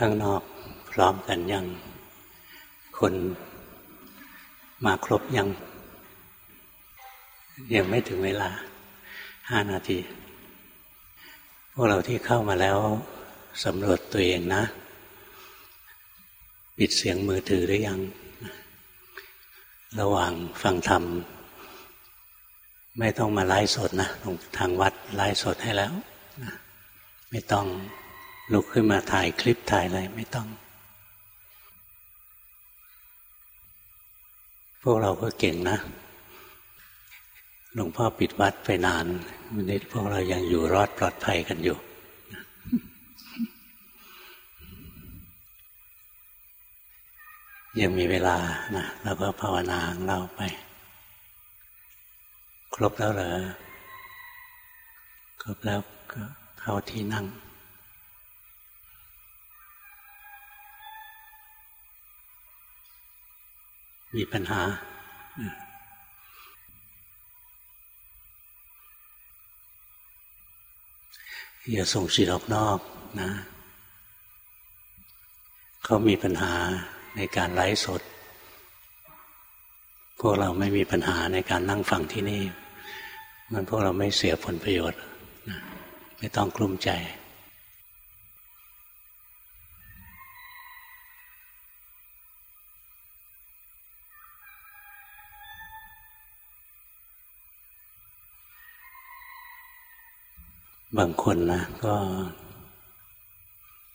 ข้างนอกพร้อมกันยัง คนมาครบยัง ยังไม่ถึงเวลาห้านาที พวกเราที่เข้ามาแล้วสำรวจตัวเองนะ ปิดเสียงมือถือหรือยัง ระหว่างฟังธรรม ไม่ต้องมาไลฟ์สดนะทางวัดไลฟ์สดให้แล้ว ไม่ต้อง ลุกขึ้นมาถ่ายคลิปถ่ายอะไรไม่ต้อง พวกเราก็เก่งนะ หลวงพ่อปิดวัดไปนานวันนี้พวกเรายังอยู่รอดปลอดภัยกันอยู่ ยังมีเวลานะเราก็ภาวนาของเราไป ครบแล้วเหรอครบแล้วก็เข้าที่นั่ง มีปัญหา อย่าส่งจิตออกนอกนะ เขามีปัญหาในการไลฟ์สด พวกเราไม่มีปัญหาในการนั่งฟังที่นี่ มันพวกเราไม่เสียผลประโยชน์นะไม่ต้องกลุ้มใจ บางคนนะก็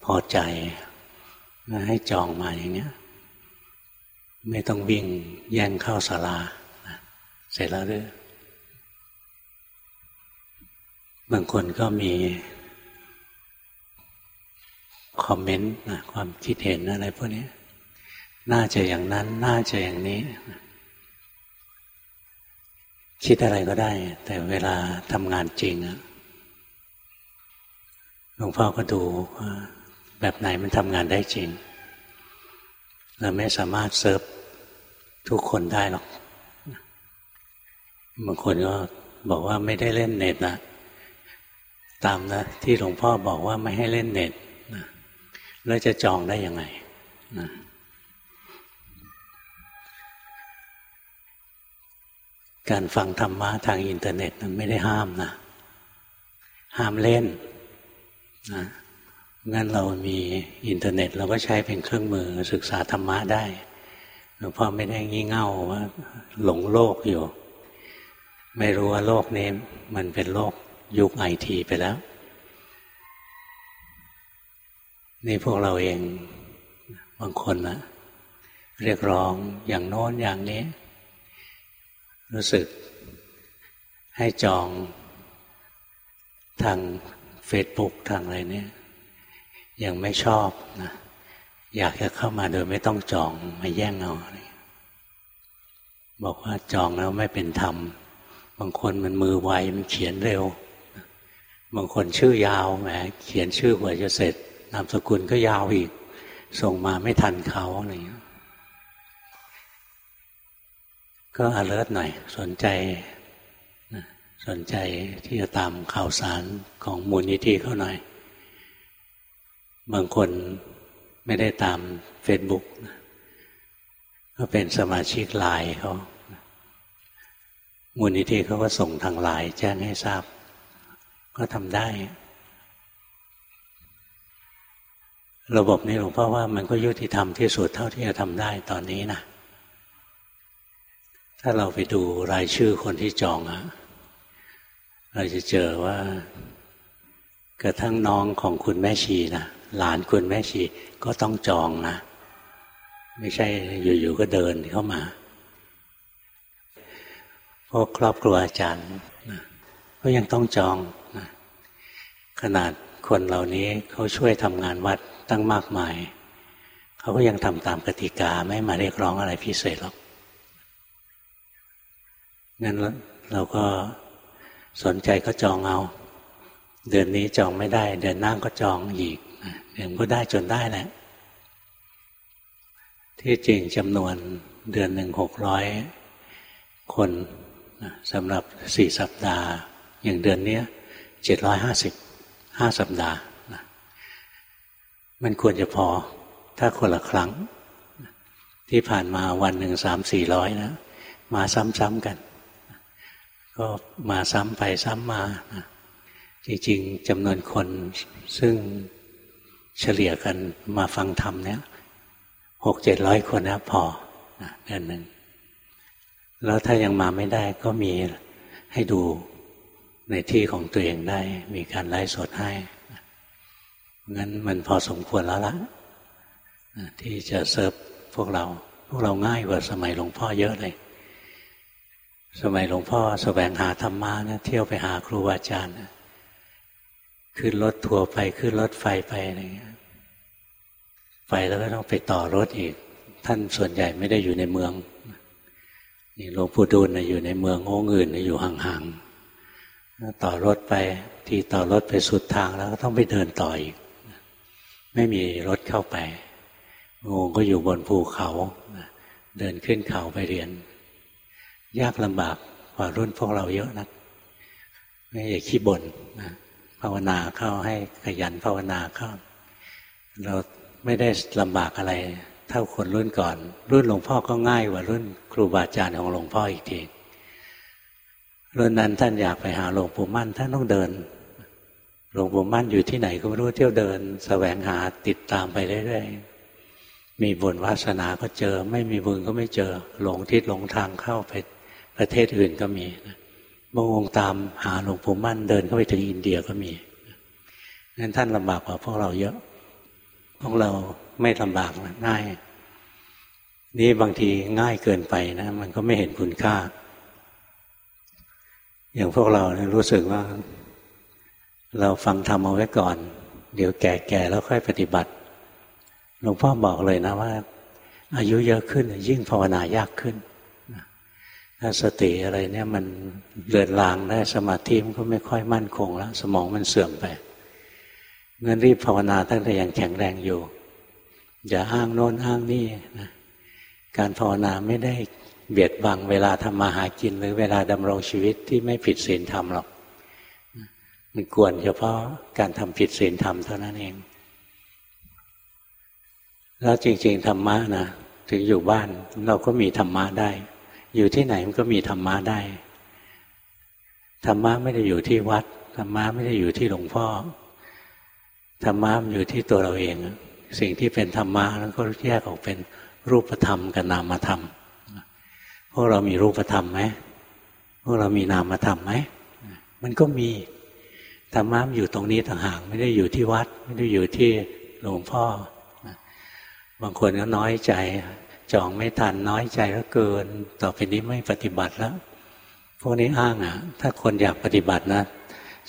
พอใจให้จองมาอย่างเนี้ย ไม่ต้องวิ่งแย่งเข้าศาลาเสร็จแล้วด้วยบางคนก็มี คอมเมนต์นะความคิดเห็นอะไรพวกนี้น่าจะอย่างนั้น น่าจะอย่างนี้ คิดอะไรก็ได้ แต่เวลาทำงานจริงอะ ลวงพ่อก็ดูว่าแบบไหนมันทำงานได้จริง เราไม่สามารถเซิร์ฟทุกคนได้หรอก บางคนก็บอกว่าไม่ได้เล่นเน็ตนะตามนะ ที่หลวงพ่อบอกว่าไม่ให้เล่นเน็ตนะแล้วจะจองได้ยังไงนะการฟังธรรมะทางอินเทอร์เน็ตมันไม่ได้ห้ามนะ ห้ามเล่น นะงั้นเรามีอินเทอร์เน็ต เราก็ใช้เป็นเครื่องมือศึกษาธรรมะได้หลวงพ่อไม่ได้งี่เง่าว่าหลงโลกอยู่ ไม่รู้ว่าโลกนี้มันเป็นโลกยุคไอทีไปแล้ว นี่พวกเราเองบางคนนะเรียกร้องอย่างโน้นอย่างนี้ รู้สึกให้จองทาง เฟซบุ๊กทางอะไรเนี่ยยังไม่ชอบนะอยากจะเข้ามาโดยไม่ต้องจองมาแย่งเอาบอกว่าจองแล้วไม่เป็นธรรม บางคนมันมือไวมันเขียนเร็ว บางคนชื่อยาวแหมเขียนชื่อกว่าจะเสร็จ นามสกุลก็ยาวอีก ส่งมาไม่ทันเขาอะไรอย่างนี้ก็อเลิศหน่อย สนใจ สนใจที่จะตามข่าวสารของมูลนิธิเขาหน่อย บางคนไม่ได้ตามเฟซบุ๊กก็เป็นสมาชิกไลน์เขามูลนิธิเขาก็ส่งทางไลน์แจ้งให้ทราบ ก็ทำได้ ระบบนี้หลวงพ่อว่ามันก็ยุติธรรมที่สุดเท่าที่จะทำได้ตอนนี้นะถ้าเราไปดูรายชื่อคนที่จองอะ เราจะเจอว่ากระทั่งน้องของคุณแม่ชีนะหลานคุณแม่ชีก็ต้องจองนะ ไม่ใช่อยู่ๆก็เดินเข้ามาพวกครอบครัวอาจารย์นะก็ยังต้องจองนะขนาดคนเหล่านี้เขาช่วยทำงานวัดตั้งมากมาย เขาก็ยังทำตามกติกาไม่มาเรียกร้องอะไรพิเศษหรอกงั้นเราก็ สนใจก็จองเอา เดือนนี้จองไม่ได้ เดือนหน้าก็จองอีกเดือนก็ได้จนได้แหละที่จริงจำนวนเดือนหนึ่งหกร้อยคนสำหรับสี่สัปดาห์ อย่างเดือนนี้เจ็ดร้อยห้าสิบห้าสัปดาห์มันควรจะพอถ้าคนละครั้ง ที่ผ่านมาวันหนึ่งสามสี่ร้อยนะ มาซ้ำๆกัน ก็มาซ้ำไปซ้ำมาจริงๆจำนวนคนซึ่งเฉลี่ยกันมาฟังธรรมเนี่ยหกเจ็ดร้อยคนนะพอเดือนหนึ่งแล้วถ้ายังมาไม่ได้ก็มีให้ดูในที่ของตัวเองได้ มีการไลฟ์สดให้งั้นมันพอสมควรแล้วละที่จะเซิร์ฟพวกเรา พวกเราง่ายกว่าสมัยหลวงพ่อเยอะเลย สมัยหลวงพ่อสแสวงหาธรรมะนะเที่ยวไปหาครูอาจารย์ขึ้นรถทัวร์ไปขึ้นรถไฟไปอะไรเงี้ยไปแล้วก็ต้องไปต่อรถอีก ท่านส่วนใหญ่ไม่ได้อยู่ในเมืองนี่หลวงปู่ดูลนะอยู่ในเมืององค์อื่นอยู่ห่างๆต่อรถไป ที่ต่อรถไปสุดทางแล้วก็ต้องไปเดินต่ออีก ไม่มีรถเข้าไปงงก็อยู่บนภูเขา เดินขึ้นเขาไปเรียน ยากลำบากกว่ารุ่นพวกเราเยอะนะไม่อย่าขี้บ่นนะภาวนาเข้าให้ขยันภาวนาเข้า เราไม่ได้ลำบากอะไร เท่าคนรุ่นก่อน รุ่นหลวงพ่อก็ง่ายกว่ารุ่น ครูบาอาจารย์ของหลวงพ่ออีกทีรุ่นนั้นท่านอยากไปหาหลวงปู่มั่นท่านต้องเดินหลวงปู่มั่นอยู่ที่ไหนก็ไม่รู้เที่ยวเดินสแสวงหาติดตามไปเรื่อยๆมีบุญวาสนาก็เจอ ไม่มีบุญก็ไม่เจอ หลงทิศหลงทางเข้าไป ประเทศอื่นก็มีบางองค์ตามหาหลวงปู่มั่นเดินเข้าไปถึงอินเดียก็มีงั้นท่านลำบากกว่าพวกเราเยอะ พวกเราไม่ลำบากนะง่าย นี่บางทีง่ายเกินไปนะ มันก็ไม่เห็นคุณค่า อย่างพวกเราเนี่ยรู้สึกว่า เราฟังทำเอาไว้ก่อน เดี๋ยวแก่ๆแล้วค่อยปฏิบัติหลวงพ่อบอกเลยนะว่า อายุเยอะขึ้นยิ่งภาวนายากขึ้น ถ้าสติอะไรเนี่ยมันเลือนลางได้สมาธิมันก็ไม่ค่อยมั่นคงแล้ว สมองมันเสื่อมไปเงินรีบภาวนาตั้งแต่ยังแข็งแรงอยู่ อย่าอ้างโน้นอ้างนี่นะการภาวนาไม่ได้เบียดบังเวลาทำมาหากิน หรือเวลาดำรงชีวิตที่ไม่ผิดศีลธรรมหรอกมันกวนเฉพาะการทำผิดศีลธรรมเท่านั้นเอง แล้วจริง ๆ ธรรมะนะถึงอยู่บ้านเราก็มีธรรมะได้ อยู่ที่ไหนมันก็มีธรรมะได้ ธรรมะไม่ได้อยู่ที่วัด ธรรมะไม่ได้อยู่ที่หลวงพ่อ ธรรมะมันอยู่ที่ตัวเราเอง สิ่งที่เป็นธรรมะแล้วก็แยกออกเป็นรูปธรรมกับนามธรรม พวกเรามีรูปธรรมไหมพวกเรามีนามธรรมไหม มันก็มีธรรมะมันอยู่ตรงนี้ต่างหากไม่ได้อยู่ที่วัด ไม่ได้อยู่ที่หลวงพ่อ บางคนก็น้อยใจ จองไม่ทันน้อยใจแล้วเกิน ต่อไปนี้ไม่ปฏิบัติแล้วพวกนี้อ้างอะ ถ้าคนอยากปฏิบัตินะ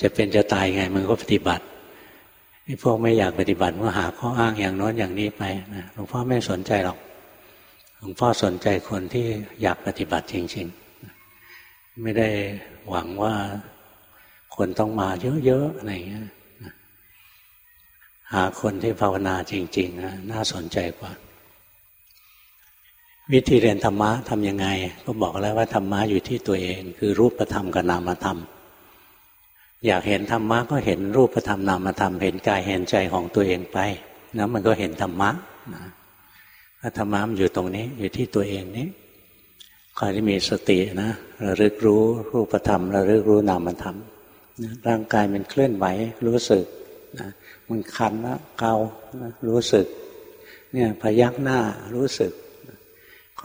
จะเป็นจะตายไงมันก็ปฏิบัติไอ้พวกไม่อยากปฏิบัติก็หาข้ออ้างอย่างน้นอย่างนี้ไปนะหลวงพ่อไม่สนใจหรอกหลวงพ่อสนใจคนที่อยากปฏิบัติจริงๆ ไม่ได้หวังว่าคนต้องมาเยอะๆอะไรเงี้ยหาคนที่ภาวนาจริงๆนะน่าสนใจกว่า วิธีเรียนธรรมะทำยังไง ก็บอกแล้วว่าธรรมะอยู่ที่ตัวเอง คือรูปธรรมกับนามธรรม อยากเห็นธรรมะก็เห็นรูปธรรมนามธรรม เห็นกายเห็นใจของตัวเองไปนะมันก็เห็นธรรมะนะธรรมะมันอยู่ตรงนี้ อยู่ที่ตัวเองนี้คอยที่มีสตินะระลึกรู้รูปธรรมระลึกรู้นามธรรมร่างกายมันเคลื่อนไหวรู้สึกนะมันคันนะเกานะรู้สึก เนี่ยพยักหน้ารู้สึก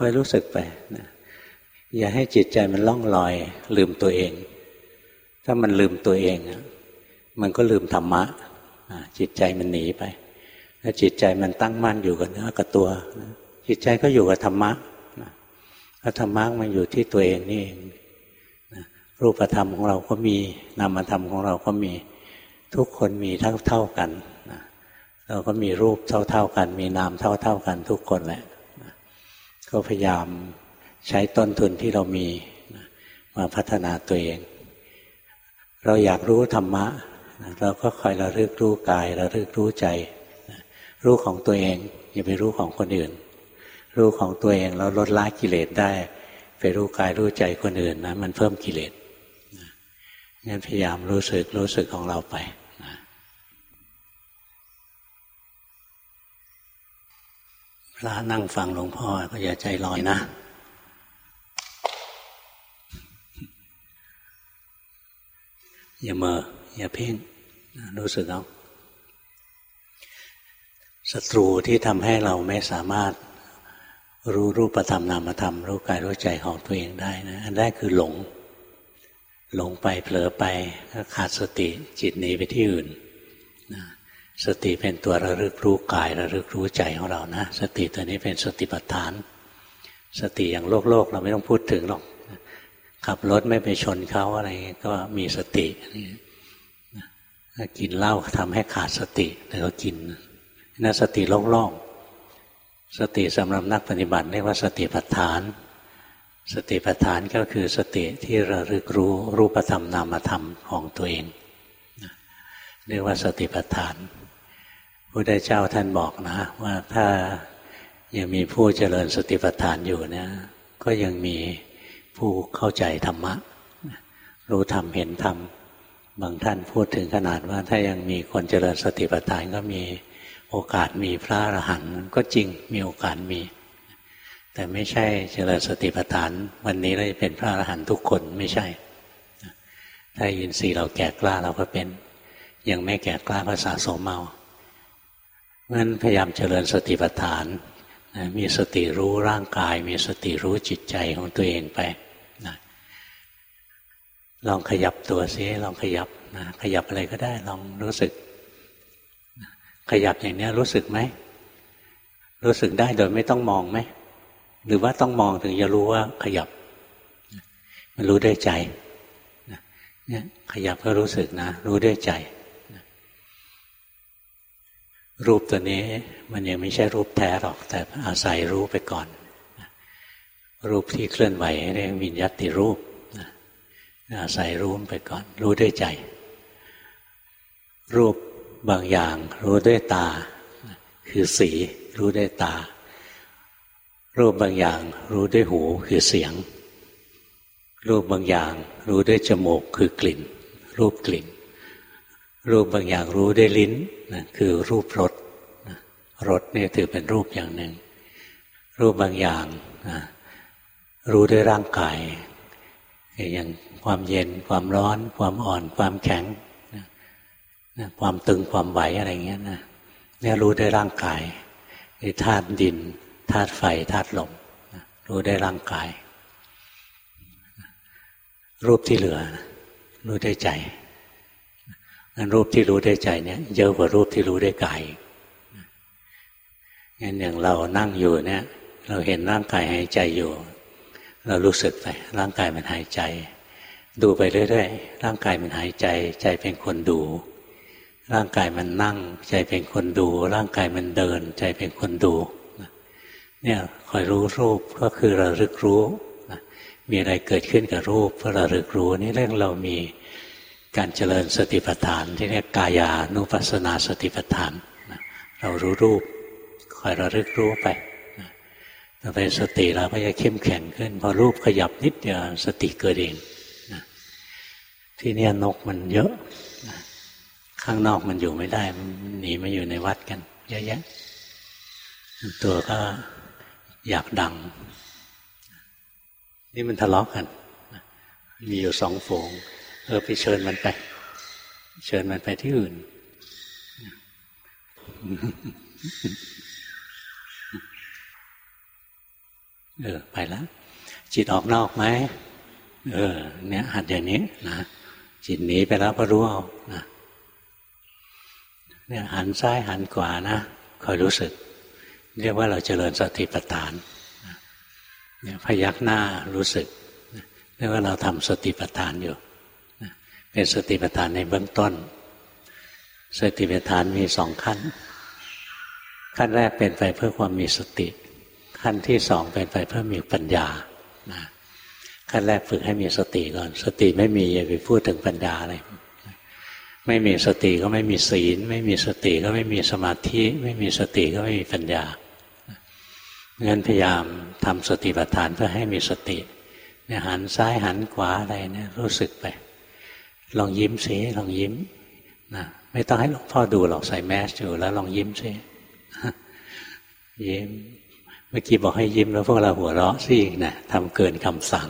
คอยรู้สึกไปนะอย่าให้จิตใจมันล่องลอย ลืมตัวเอง ถ้ามันลืมตัวเอง มันก็ลืมธรรมะจิตใจมันหนีไป ถ้าจิตใจมันตั้งมั่นอยู่กับเนื้อกับตัว จิตใจก็อยู่กับธรรมะถ้าธรรมะมันอยู่ที่ตัวเองนี่เองรูปธรรมของเราก็มีนามธรรมของเราก็มีทุกคนมีเท่าเท่ากันเราก็มีรูปเท่าเท่ากัน มีนามเท่าเท่ากันทุกคนแหละ ก็พยายามใช้ต้นทุนที่เรามีมาพัฒนาตัวเอง เราอยากรู้ธรรมะ เราก็คอยระลึกรู้กายระลึกรู้ใจ รู้ของตัวเอง อย่าไปรู้ของคนอื่น รู้ของตัวเองเราลดละกิเลสได้ ไปรู้กายรู้ใจคนอื่นนะมันเพิ่มกิเลสงั้นพยายามรู้สึกรู้สึกของเราไป พระนั่งฟังหลวงพ่อก็อย่าใจลอยนะ อย่าเมออย่าเพ่งรู้สึกเอาศัตรูที่ทำให้เราไม่สามารถรู้รูปธรรมนามธรรม รู้กายรู้ใจของตัวเองได้นะอันแรกคือหลง หลงไปเผลอไปก็ขาดสติจิตหนีไปที่อื่นนะ สติเป็นตัวระลึกรู้กายระลึกรู้ใจของเรานะ สติตัวนี้เป็นสติปัฏฐาน สติอย่างโลกโลกเราไม่ต้องพูดถึงหรอกขับรถไม่ไปชนเขาอะไรก็มีสติกินเหล้าทำให้ขาดสติแต่ก็กินนั่นสติโลกโลกสติสำหรับนักปฏิบัติเรียกว่าสติปัฏฐาน สติปัฏฐานก็คือสติที่ระลึกรู้รูปธรรมนามธรรมของตัวเองเรียกว่าสติปัฏฐาน พระเจ้าท่านบอกนะ ว่าถ้ายังมีผู้เจริญสติปัฏฐานอยู่เนี่ย ก็ยังมีผู้เข้าใจธรรมะ รู้ธรรมเห็นธรรมบางท่านพูดถึงขนาดว่าถ้ายังมีคนเจริญสติปัฏฐานก็มีโอกาสมีพระอรหันต์ก็จริงมีโอกาสมี แต่ไม่ใช่เจริญสติปัฏฐาน วันนี้เราจะเป็นพระอรหันต์ทุกคนไม่ใช่ ถ้ายินทรีย์เราแก่กล้าเราก็เป็น ยังไม่แก่กล้าภาษาสมเมา เพราะฉะนั้นพยายามเจริญสติปัฏฐานมีสติรู้ร่างกาย มีสติรู้จิตใจของตัวเองไปนะลองขยับตัวซิลองขยับนะขยับอะไรก็ได้ ลองรู้สึก ขยับอย่างนี้รู้สึกไหม รู้สึกได้โดยไม่ต้องมองไหม หรือว่าต้องมองถึงจะรู้ว่าขยับ มันรู้ด้วยใจเนี่ยขยับก็รู้สึกนะ รู้ด้วยใจ รูปตัวนี้มันยังไม่ใช่รูปแท้หรอก แต่อาศัยรู้ไปก่อน รูปที่เคลื่อนไหวเรียกวิญญาติรูปอาศัยรู้ไปก่อน รู้ด้วยใจ รูปบางอย่าง รู้ด้วยตา คือสี รู้ด้วยตา รูปบางอย่าง รู้ด้วยหูคือเสียง รูปบางอย่าง รู้ด้วยจมูกคือกลิ่น รูปกลิ่น รูปบางอย่างรู้ด้วยลิ้นนะคือรูปรสรสนี่ถือเป็นรูปอย่างหนึ่ง รูปบางอย่างนะรู้ด้วยร่างกาย อย่างความเย็นความร้อน ความอ่อนความแข็งความตึงความไหวอะไรเงี้ยนะเนี่ยรู้ได้ร่างกายธาตุดินธาตุไฟธาตุลมรู้ได้ร่างกาย รูปที่เหลือ รู้ได้ใจ รูปที่รู้ได้ใจเนี่ยเยอะกว่ารูปที่รู้ได้กายงั้นอย่างเรานั่งอยู่เนี่ย เราเห็นร่างกายหายใจอยู่ เรารู้สึกไปร่างกายมันหายใจ ดูไปเรื่อยๆร่างกายมันหายใจ ใจเป็นคนดู ร่างกายมันนั่ง ใจเป็นคนดู ร่างกายมันเดิน ใจเป็นคนดูเนี่ยคอยรู้รูปก็คือระลึกรู้มีอะไรเกิดขึ้นกับรูปเพื่อระลึกรู้นี่เรื่องเรามี การเจริญสติปัฏฐาน ที่เรียกกายานุปัสสนาสติปัฏฐานเรารู้รูปคอยระลึกรู้ไปต่อไปสติเราก็จะเข้มแข็งขึ้น พอรูปขยับนิดเดียวสติเกิดเองที่นี่นกมันเยอะข้างนอกมันอยู่ไม่ได้มันหนีมาอยู่ในวัดกัน เยอะแยะตัวก็อยากดัง นี่มันทะเลาะกัน มีอยู่สองฝูง เออไปเชิญมันไป เชิญมันไปที่อื่น เออ ไปแล้ว จิตออกนอกไหมเออ เนี่ย หัดอย่างนี้นะจิตหนีไปแล้วก็รู้เอานะเนี่ยหันซ้ายหันขวานะคอยรู้สึก เรียกว่าเราเจริญสติปัฏฐานเนี่ยพยักหน้ารู้สึกเรียกว่าเราทำสติปัฏฐานอยู่ เป็นสติปัฏฐานในเบื้องต้น สติปัฏฐานมีสองขั้น ขั้นแรกเป็นไปเพื่อความมีสติ ขั้นที่สองเป็นไปเพื่อมีปัญญาขั้นแรกฝึกให้มีสติก่อน สติไม่มีอย่าไปพูดถึงปัญญาเลยไม่มีสติก็ไม่มีศีล ไม่มีสติก็ไม่มีสมาธิ ไม่มีสติก็ไม่มีปัญญาเงินพยายามทำสติปัฏฐานเพื่อให้มีสติเนี่ยหันซ้ายหันขวาอะไรเนี่ยรู้สึกไป ลองยิ้มสิลองยิ้มนะไม่ต้องให้หลวงพ่อดูหรอกใส่แมสอยู่แล้วลองยิ้มสิยิ้ม เมื่อกี้บอกให้ยิ้มแล้วพวกเราหัวเราะสินะทำเกินคำสั่ง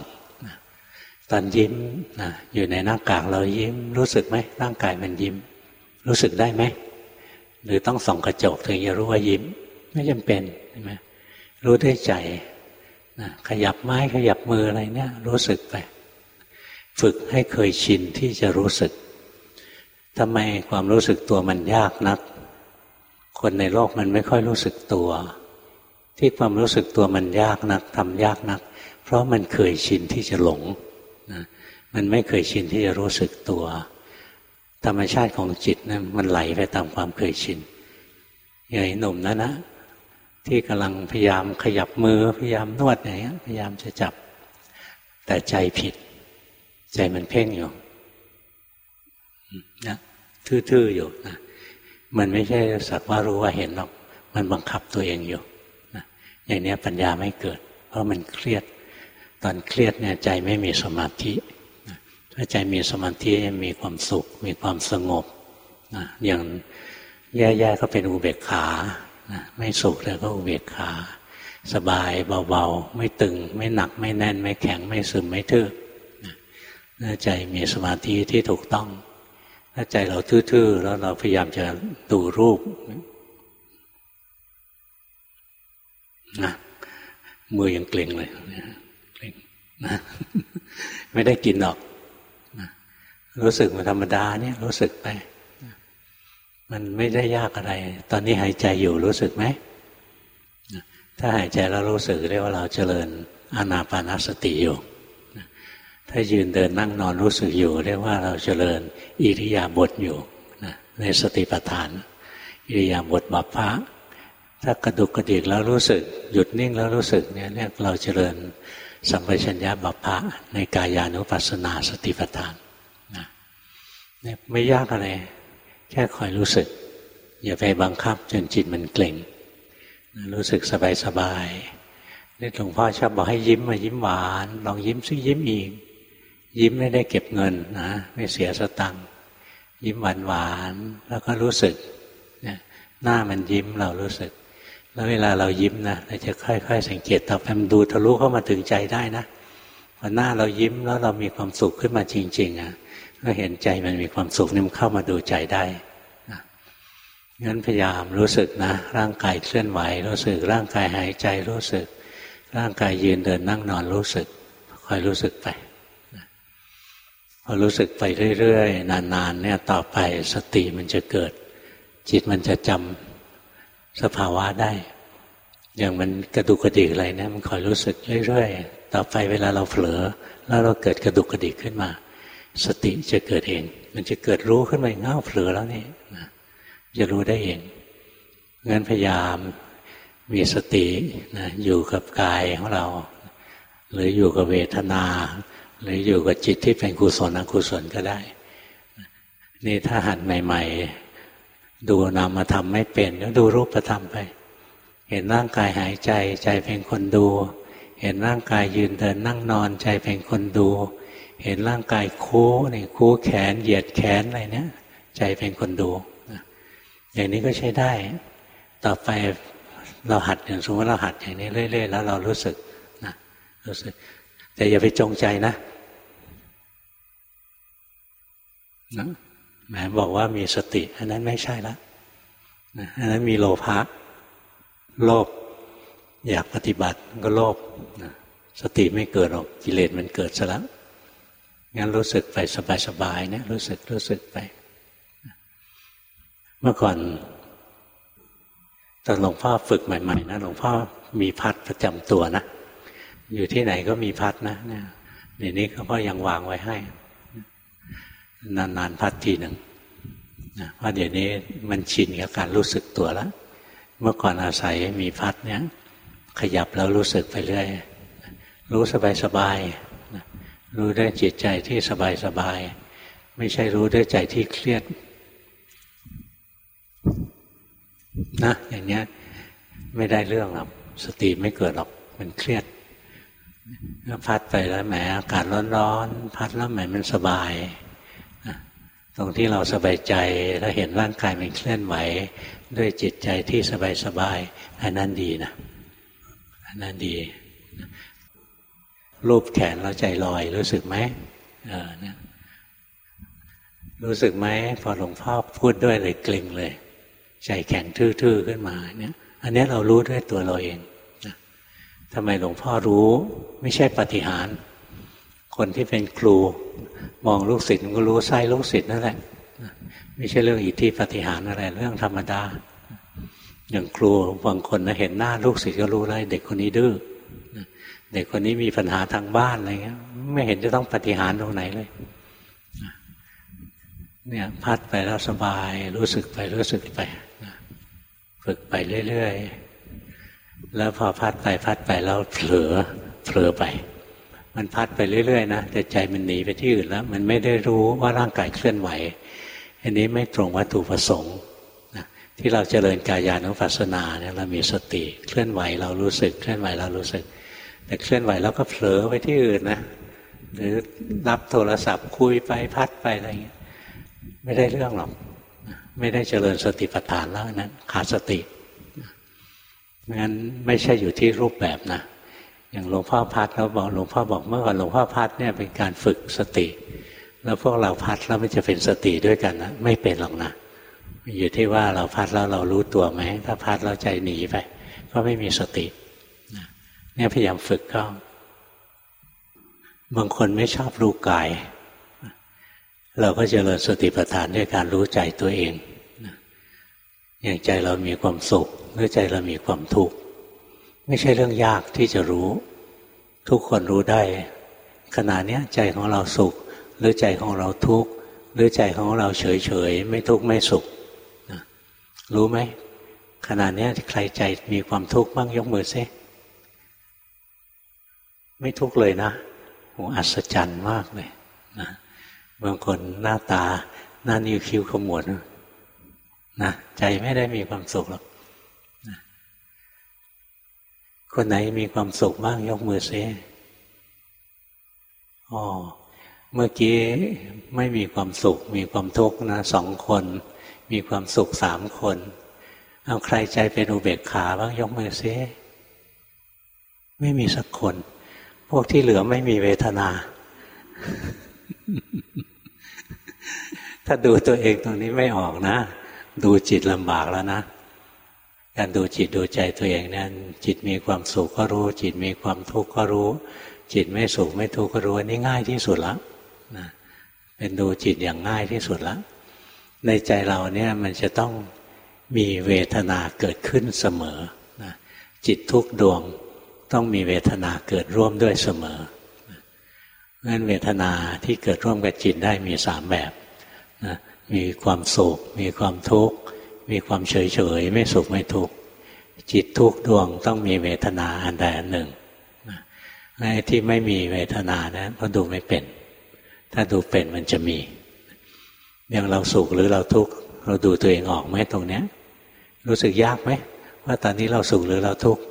ตอนยิ้มนะอยู่ในหน้ากากเรายิ้มรู้สึกไหมร่างกายมันยิ้ม รู้สึกได้ไหมหรือต้องส่องกระจกถึงจะรู้ว่ายิ้ม ไม่จำเป็นใช่ไหมรู้ด้วยใจนะขยับไม้ขยับมืออะไรเนี่ย รู้สึกไป ฝึกให้เคยชินที่จะรู้สึกทำไมความรู้สึกตัวมันยากนัก คนในโลกมันไม่ค่อยรู้สึกตัว ที่ความรู้สึกตัวมันยากนักทำยากนัก เพราะมันเคยชินที่จะหลงนะมันไม่เคยชินที่จะรู้สึกตัว ธรรมชาติของจิตนะมันไหลไปตามความเคยชินอย่างหนุ่มนะนะ ที่กำลังพยายามขยับมือพยายามนวดอย่างเงี้ยพยายามจะจับ แต่ใจผิด ใจมันเพ่งอยู่นะทื่อๆอยู่นะมันไม่ใช่สักว่ารู้ว่าเห็นหรอก มันบังคับตัวเองอยู่นะอย่างนี้ปัญญาไม่เกิด เพราะมันเครียด ตอนเครียดเนี่ยใจไม่มีสมาธิถ้าใจมีสมาธิมีความสุข มีความสงบนะอย่างแย่ๆก็เป็นอุเบกขานะไม่สุขเลยก็อุเบกขา สบายเบาๆ ไม่ตึง ไม่หนักไม่แน่น ไม่แข็งไม่ซึมไม่ทื่อ นะใจมีสมาธิที่ถูกต้อง ถ้าใจเราทื่อๆ แล้วเราพยายามจะดูรูปนะมือยังเกร็งเลยเกร็งนะไม่ได้กินหรอกนะรู้สึกมันธรรมดาเนี่ย รู้สึกไปมันไม่ได้ยากอะไร ตอนนี้หายใจอยู่รู้สึกไหมถ้าหายใจแล้วรู้สึกเรียกว่าเราเจริญอานาปานสติอยู่ ถ้ายืนเดินนั่งนอนรู้สึกอยู่ เรียกว่าเราเจริญอิริยาบถอยู่นะในสติปัฏฐาน อิริยาบถบัพพะถ้ากระดุกกระดิกแล้วรู้สึก หยุดนิ่งแล้วรู้สึกเนี่ยเรียกเราเจริญสัมปชัญญะบัพพะในกายานุปัสสนาสติปัฏฐานนะเนี่ยไม่ยากอะไร แค่คอยรู้สึก อย่าไปบังคับจนจิตมันเกร็งรู้สึกสบายสบายนี่หลวงพ่อชอบบอกให้ยิ้มมายิ้มหวาน ลองยิ้มซิยิ้มอีก ยิ้มไม่ได้เก็บเงินนะไม่เสียสตังค์ยิ้มหวานหวานแล้วก็รู้สึกเนี่ยหน้ามันยิ้มเรารู้สึก แล้วเวลาเรายิ้มนะเราจะค่อยๆ สังเกตต่อไปมันดูทะลุเข้ามาถึงใจได้นะพอหน้าเรายิ้มแล้วเรามีความสุขขึ้นมาจริง ๆอะก็เห็นใจมันมีความสุขนี่มันเข้ามาดูใจได้นะงั้นพยายามรู้สึกนะ ร่างกายเคลื่อนไหว รู้สึก ร่างกายหายใจรู้สึก ร่างกายยืนเดินนั่งนอนรู้สึก คอยรู้สึกไป พอรู้สึกไปเรื่อยๆ นานๆเนี่ยต่อไปสติมันจะเกิด จิตมันจะจำสภาวะได้ อย่างมันกระดุกกระดิกอะไรเนี่ยมันคอยรู้สึกเรื่อยๆ ต่อไปเวลาเราเผลอ แล้วเราเกิดกระดุกกระดิกขึ้นมา สติจะเกิดเอง มันจะเกิดรู้ขึ้นมาเงาเผลอแล้วนี่จะรู้ได้เองงั้นพยายามมีสตินะอยู่กับกายของเรา หรืออยู่กับเวทนา หรืออยู่กับจิตที่เป็นกุศลอกุศลก็ได้ นี่ถ้าหัดใหม่ ๆ ดูนามธรรมไม่เป็นก็ดูรูปธรรมไป เห็นร่างกายหายใจใจเป็นคนดู เห็นร่างกายยืนเดินนั่งนอนใจเป็นคนดู เห็นร่างกายคู่นี่คู่แขนเหยียดแขนอะไรเนี้ยใจเป็นคนดูอย่างนี้ก็ใช้ได้ ต่อไปเราหัดอย่างสมมติเราหัดอย่างนี้เรื่อยๆแล้วเรารู้สึกนะรู้สึก แต่อย่าไปจงใจนะนะแหมบอกว่ามีสติ อันนั้นไม่ใช่ละอันนั้นมีโลภะโลภอยากปฏิบัติก็โลภสติไม่เกิดหรอกกิเลสมันเกิดซะแล้วงั้นรู้สึกไปสบายๆเนี่ยรู้สึกรู้สึกไป เมื่อก่อนตอนหลวงพ่อฝึกใหม่ ๆ นะหลวงพ่อมีพัดประจำตัวนะ อยู่ที่ไหนก็มีพัดนะเนี่ยเดี๋ยวนี้เขาก็ยังวางไว้ให้ นานๆพัดทีหนึ่งเพราะเดี๋ยวนี้มันชินกับการรู้สึกตัวแล้ว เมื่อก่อนอาศัยมีพัดเนี่ย ขยับแล้วรู้สึกไปเรื่อยรู้สบายสบายรู้ได้จิตใจที่สบายสบาย ไม่ใช่รู้ด้วยใจที่เครียดนะอย่างเนี้ยไม่ได้เรื่องหรอกสติไม่เกิดหรอกมันเครียด พัดไปแล้วแหมอากาศร้อนๆพัดแล้วแหมมันสบายตรงที่เราสบายใจแล้วเห็นร่างกายมันเคลื่อนไหว ด้วยจิตใจที่สบายสบายอันนั้นดีนะอันั่นดี รูปแขนเราใจลอยรู้สึกไหมเออเนี่ยรู้สึกไหมพอหลวงพ่อพูดด้วยเลยเกร็งเลย ใจแข็งทื่อๆขึ้นมาเนี่ย อันนี้เรารู้ด้วยตัวเราเอง ทำไมหลวงพ่อรู้ ไม่ใช่ปฏิหาร คนที่เป็นครูมองลูกศิษย์ก็รู้ไส้ลูกศิษย์นั่นแหละไม่ใช่เรื่องอิทธิปฏิหารอะไรเรื่องธรรมดา อย่างครูบางคนนะเห็นหน้าลูกศิษย์ก็รู้เลยเด็กคนนี้ดื้อเด็กคนนี้มีปัญหาทางบ้านอะไรเงี้ย ไม่เห็นจะต้องปฏิหารตรงไหนเลยเนี่ยพัดไปแล้วสบายรู้สึกไปรู้สึกไปฝึกไปเรื่อย ๆ แล้วพอพัดไปพัดไปแล้วเผลอเผลอไป มันพัดไปเรื่อยๆนะแต่ใจมันหนีไปที่อื่นแล้ว มันไม่ได้รู้ว่าร่างกายเคลื่อนไหว อันนี้ไม่ตรงวัตถุประสงค์ที่เราเจริญกายานุปัสสนาเนี่ยเรามีสติเคลื่อนไหวเรารู้สึกเคลื่อนไหวเรารู้สึก แต่เคลื่อนไหวแล้วก็เผลอไปที่อื่นนะหรือรับโทรศัพท์คุยไปพัดไปอะไรเงี้ยไม่ได้เรื่องหรอก ไม่ได้เจริญสติปัฏฐานแล้วนะขาดสติ งั้นไม่ใช่อยู่ที่รูปแบบนะ อย่างหลวงพ่อพัดเราบอกหลวงพ่อบอกเมื่อก่อนหลวงพ่อพัดเนี่ยเป็นการฝึกสติ แล้วพวกเราพัดแล้วมันจะเป็นสติด้วยกันนะไม่เป็นหรอกนะ อยู่ที่ว่าเราพัดแล้วเรารู้ตัวไหมถ้าพัดแล้วใจหนีไป ก็ไม่มีสติเนี่ยพยายามฝึกก็บางคนไม่ชอบรู้กาย เราก็จเจริญสติปัฏฐานด้วยการรู้ใจตัวเอง อย่างใจเรามีความสุขหรือใจเรามีความทุกข์ไม่ใช่เรื่องยากที่จะรู้ ทุกคนรู้ได้ ขณะนี้ใจของเราสุข หรือใจของเราทุกข์หรือใจของเราเฉยเฉยไม่ทุกข์ไม่สุขรู้ไหมขณะนี้ใครใจมีความทุกข์บ้างยกมือซิไม่ทุกข์เลยนะโหอัศจรรย์มากเลยนะบางคนหน้าตาหน้านิ้วคิ้วขมวด นะใจไม่ได้มีความสุขหรอกคนไหนมีความสุขบ้างยกมือเสีอ๋อเมื่อกี้ไม่มีความสุข มีความทุกข์นะสองคน มีความสุขสามคน เอาใครใจเป็นอุเบกขาบ้างยกมือเสีไม่มีสักคน พวกที่เหลือไม่มีเวทนา ถ้าดูตัวเองตรงนี้ไม่ออกนะ ดูจิตลำบากแล้วนะ การดูจิตดูใจตัวเองนั้นจิตมีความสุขก็รู้ จิตมีความทุกข์ก็รู้ จิตไม่สุขไม่ทุกข์ก็รู้นนี้ง่ายที่สุดล้วนะเป็นดูจิตอย่างง่ายที่สุดล้วในใจเราเนี่ยมันจะต้องมีเวทนาเกิดขึ้นเสมอนะจิตทุกดวงต้องมีเวทนาเกิดร่วมด้วยเสมองั้นเวทนาที่เกิดร่วมกับจิตได้มีสามแบบนะ มีความสุข มีความทุกข์ มีความเฉยเฉยไม่สุขไม่ทุกข์ จิตทุกดวงต้องมีเวทนาอันใดอันหนึ่งไอ้ที่ไม่มีเวทนานะก็ดูไม่เป็น ถ้าดูเป็นมันจะมี อย่างเราสุขหรือเราทุกข์เราดูตัวเองออกไหมตรงเนี้ย รู้สึกยากไหมว่าตอนนี้เราสุขหรือเราทุกข์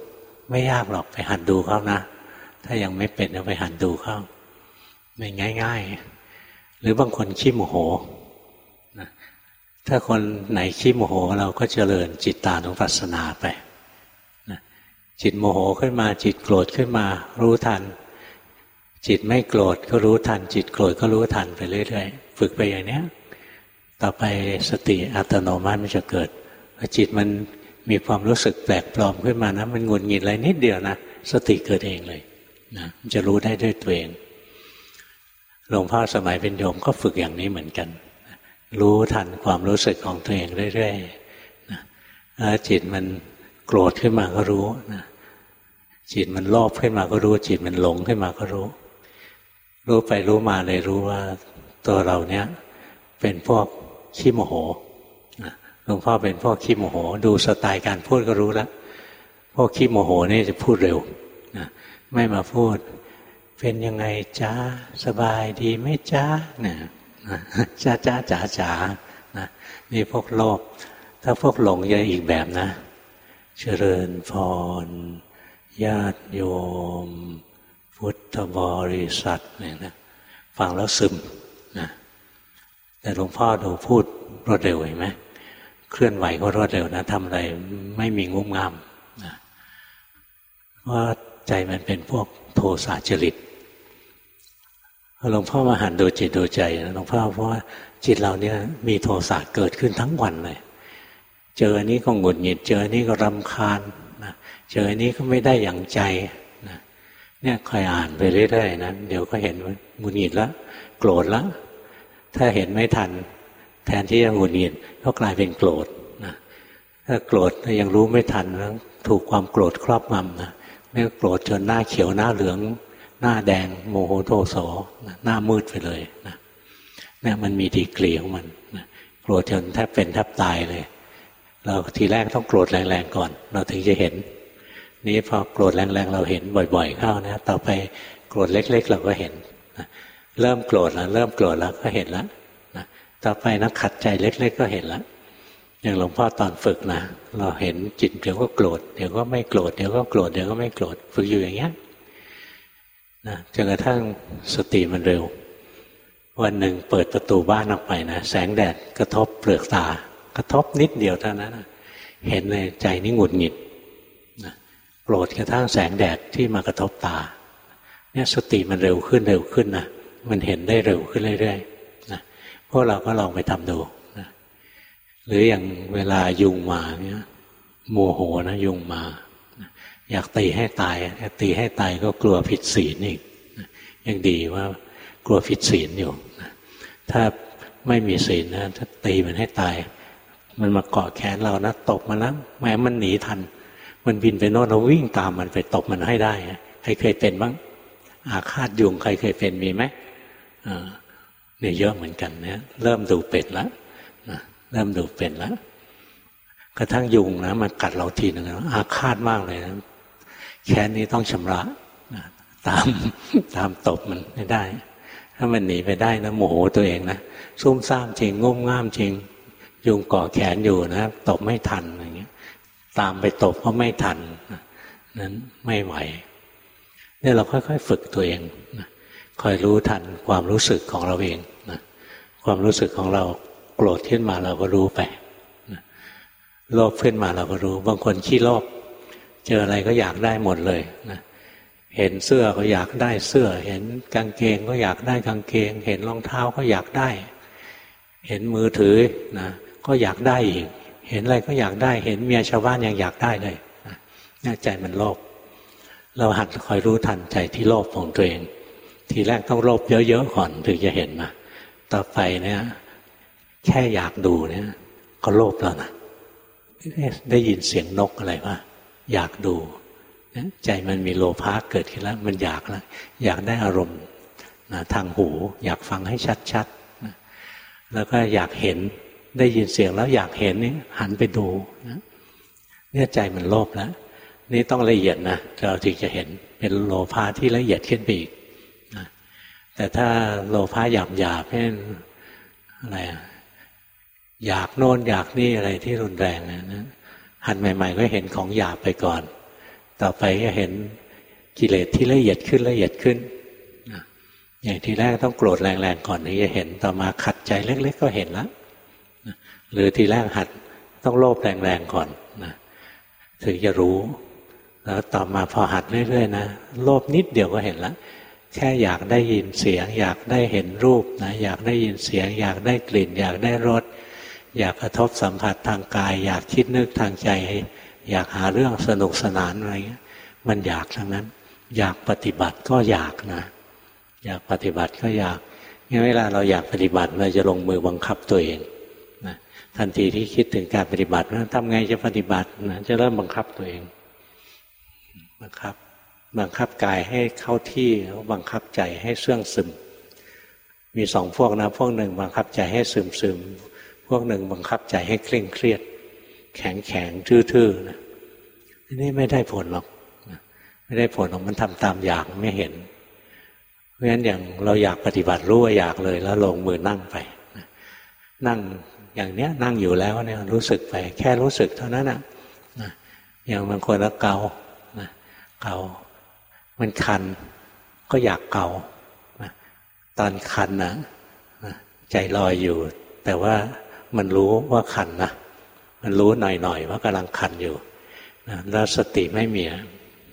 ไม่ยากหรอกไปหัดดูเขานะ ถ้ายังไม่เป็นก็ไปหัดดูเขาไม่ง่าย ๆ หรือบางคนขี้โมโห ถ้าคนไหนขี้โมโหเราก็เจริญจิตตานุปัสสนาไปนะจิตโมโหขึ้นมา จิตโกรธขึ้นมา รู้ทัน จิตไม่โกรธก็รู้ทัน จิตโกรธก็รู้ทันไปเรื่อยๆ ฝึกไปอย่างเนี้ย ต่อไปสติอัตโนมัติมันจะเกิดพอจิตมันมีความรู้สึกแปลกปลอมขึ้นมานะมันงุนงิดอะไรนิดเดียวนะสติเกิดเองเลยนะมันจะรู้ได้ด้วยตัวเองหลวงพ่อสมัยเป็นโยมก็ฝึกอย่างนี้เหมือนกัน รู้ทันความรู้สึกของตัวเองเรื่อยๆนะจิตมันโกรธขึ้นมาก็รู้นะจิตมันโลภขึ้นมาก็รู้ จิตมันหลงขึ้นมาก็รู้ รู้ไปรู้มาเลยรู้ว่าตัวเราเนี้ยเป็นพวกขี้โมโหหลวงพ่อเป็นพวกขี้โมโห ดูสไตล์การพูดก็รู้แล้วพวกขี้โมโหนี่จะพูดเร็วนะไม่มาพูด เป็นยังไงจ้าสบายดีไหมจ้าเนี่ย จ้าจ้าจ๋าจ๋านะนี่พวกโลภถ้าพวกหลงจะอีกแบบนะ เจริญพร ญาติโยม พุทธบริษัทเนี่ยนะฟังแล้วซึมนะแต่หลวงพ่อดูพูดรวดเร็วเห็นไหมเคลื่อนไหวก็รวดเร็วนะทำอะไรไม่มีงุ้มงามนะว่าใจมันเป็นพวกโทสะจริต หลวงพ่อมาหันดูจิตดูใจหลวงพ่อเพราะว่าจิตเราเนี่ยมีโทสะเกิดขึ้นทั้งวันเลยเจออันนี้ก็หงุดหงิด เจออันนี้ก็รำคาญนะเจออันนี้ก็ไม่ได้อย่างใจนะเนี่ยคอยอ่านไปเรื่อยๆนะเดี๋ยวก็เห็นหงุดหงิดแล้วโกรธแล้วถ้าเห็นไม่ทัน แทนที่จะหงุดหงิดก็กลายเป็นโกรธนะถ้าโกรธยังรู้ไม่ทันแล้วถูกความโกรธครอบงำนะนี่โกรธจนหน้าเขียวหน้าเหลือง หน้าแดงโมโหโทโสหน้ามืดไปเลยนะเนี่ยมันมีดีกรีของมันนะโกรธจนแทบเป็นแทบตายเลย เราทีแรกต้องโกรธแรงๆก่อน เราถึงจะเห็น นี้พอโกรธแรงๆเราเห็นบ่อยๆเข้านะต่อไปโกรธเล็ก ๆ เราก็เห็นนะเริ่มโกรธแล้วเริ่มโกรธแล้วก็เห็นแล้วนะต่อไปนักขัดใจเล็ก ๆ ก็เห็นแล้วอย่างหลวงพ่อตอนฝึกนะเราเห็นจิตเดี๋ยวก็โกรธเดี๋ยวก็ไม่โกรธเดี๋ยวก็โกรธเดี๋ยวก็ไม่โกรธฝึกอยู่อย่างเงี้ย นะจนกระทั่งสติมันเร็ว วันหนึ่งเปิดประตูบ้านออกไปนะแสงแดดกระทบเปลือกตา กระทบนิดเดียวเท่านั้นนะเห็นเลยใจนี่หงุดหงิดนะโกรธกระทั่งแสงแดดที่มากระทบตา เนี่ยสติมันเร็วขึ้นเร็วขึ้นนะมันเห็นได้เร็วขึ้นเรื่อยๆนะพวกเราก็ลองไปทำดูหรืออย่างเวลายุงมาเนี่ยโมโหนะยุงมา อยากตีให้ตายตีให้ตายก็กลัวผิดศีลอีกยังดีว่ากลัวผิดศีลอยู่ถ้าไม่มีศีลนะถ้าตีมันให้ตาย มันมาเกาะแขนเรานะตบมันแล้วแม้มันหนีทัน มันบินไปโน่นเราวิ่งตามมันไปตบมันให้ได้ใครเคยเป็นบ้าง อาฆาตยุงใครเคยเป็นมีไหมเนี่ยเยอะเหมือนกันเนี่ยเริ่มดูเป็ดแล้วเริ่มดูเป็นแล้วกระทั่งยุงนะมันกัดเราทีหนึ่งอาฆาตมากเลยนะ แค้นนี้ต้องชำระตามตามตบมันไม่ได้ ถ้ามันหนีไปได้นะโมโหตัวเองนะซุ่มซ่ามจริงงุ่มง่ามจริง ยุงเกาะแขนอยู่นะตบไม่ทันอย่างเงี้ย ตามไปตบก็ไม่ทันนั้นไม่ไหวเนี่ยเราค่อย ๆ ฝึกตัวเองนะคอยรู้ทันความรู้สึกของเราเองนะความรู้สึกของเราโกรธขึ้นมาเราก็รู้ไปโลภขึ้นมาเราก็รู้ บางคนขี้โลภ เจออะไรก็อยากได้หมดเลยนะเห็นเสื้อก็อยากได้เสื้อ เห็นกางเกงก็อยากได้กางเกง เห็นรองเท้าก็อยากได้ เห็นมือถือนะก็อยากได้อีก เห็นอะไรก็อยากได้ เห็นเมียชาวบ้านยังอยากได้เลยนี่ใจมันโลภเราหัดคอยรู้ทันใจที่โลภของตัวเอง ทีแรกต้องโลภเยอะๆก่อนถึงจะเห็นนะต่อไปเนี่ยแค่อยากดูเนี่ย ก็โลภแล้วนะได้ยินเสียงนกอะไรว่า อยากดู ใจมันมีโลภะเกิดขึ้นแล้ว มันอยากแล้ว อยากได้อารมณ์นะทางหู อยากฟังให้ชัดๆนะแล้วก็อยากเห็นได้ยินเสียงแล้วอยากเห็นนี่หันไปดูนะเนี่ยใจมันโลภแล้วนี่ต้องละเอียดนะเราถึงจะเห็นเป็นโลภะที่ละเอียดขึ้นไปอีกนะแต่ถ้าโลภะหยาบหยาบเช่นอะไรอยากโน่นอยากนี่อะไรที่รุนแรงนะน หันใหม่ ๆ ก็เห็นของหยาบไปก่อน ต่อไปก็เห็นกิเลสที่ละเอียดขึ้นละเอียดขึ้นอย่างทีแรกต้องโกรธแรงๆก่อนถึงจะเห็นต่อมาขัดใจเล็ก ๆ ก็เห็นแล้วหรือทีแรกหัดต้องโลภแรงๆก่อนนะถึงจะรู้ แล้วต่อมาพอหัดเรื่อยๆนะโลภนิดเดียวก็เห็นแล้วแค่อยากได้ยินเสียง อยากได้เห็นรูปนะอยากได้ยินเสียง อยากได้กลิ่น อยากได้รส อยากกระทบสัมผัสทางกาย อยากคิดนึกทางใจ อยากหาเรื่องสนุกสนานอะไรเงี้ยมันอยากทั้งนั้น อยากปฏิบัติก็อยากนะ อยากปฏิบัติก็อยากงั้นเวลาเราอยากปฏิบัติเราจะลงมือบังคับตัวเองนะทันทีที่คิดถึงการปฏิบัติทำไงจะปฏิบัตินะจะเริ่มบังคับตัวเอง บังคับ บังคับกายให้เข้าที่แล้วบังคับใจให้เสื่องซึม มีสองพวกนะพวกหนึ่งบังคับใจให้ซึมซึม พวกหนึ่งบังคับใจให้เคร่งเครียด แข็งแข็งทื่อๆนะนี่ไม่ได้ผลหรอกไม่ได้ผลหรอกมันทำตามอยากไม่เห็น เพราะฉะนั้นอย่างเราอยากปฏิบัติรู้ว่าอยากเลย แล้วลงมือนั่งไปนั่งอย่างเนี้ยนั่งอยู่แล้วเนี่ยรู้สึกไป แค่รู้สึกเท่านั้นนะอย่างบางคนแล้วเกาเกามันคันก็อยากเกาตอนคันนะใจลอยอยู่ แต่ว่า มันรู้ว่าคันนะมันรู้หน่อยๆว่ากำลังคันอยู่แล้วสติไม่มี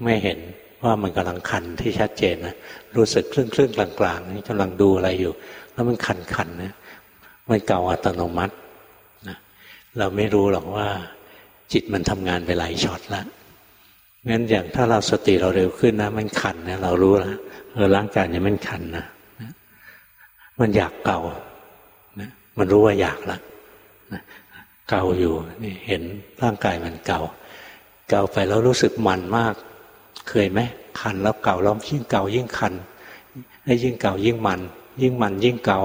ไม่เห็นว่ามันกำลังคันที่ชัดเจนนะรู้สึกครึ่งครึ่งกลางกลางนี่กำลังดูอะไรอยู่ แล้วมันคันคันะมันเก่าอัตโนมัตินะเราไม่รู้หรอกว่า จิตมันทำงานไปหลายช็อตแล้วงั้นอย่างถ้าเราสติเราเร็วขึ้นนะ มันคันนะเรารู้แล้วเออร่างกายเนี่ยมันคันนะมันอยากเก่านะมันรู้ว่าอยากและนะ เก่าอยู่นี่เห็นร่างกายมันเก่า เก่าไปแล้วรู้สึกมันมาก เคยไหมคันแล้วเก่าแล้วยิ่งเก่ายิ่งคันให้ยิ่งเก่ายิ่งมัน ยิ่งมันยิ่งเก่า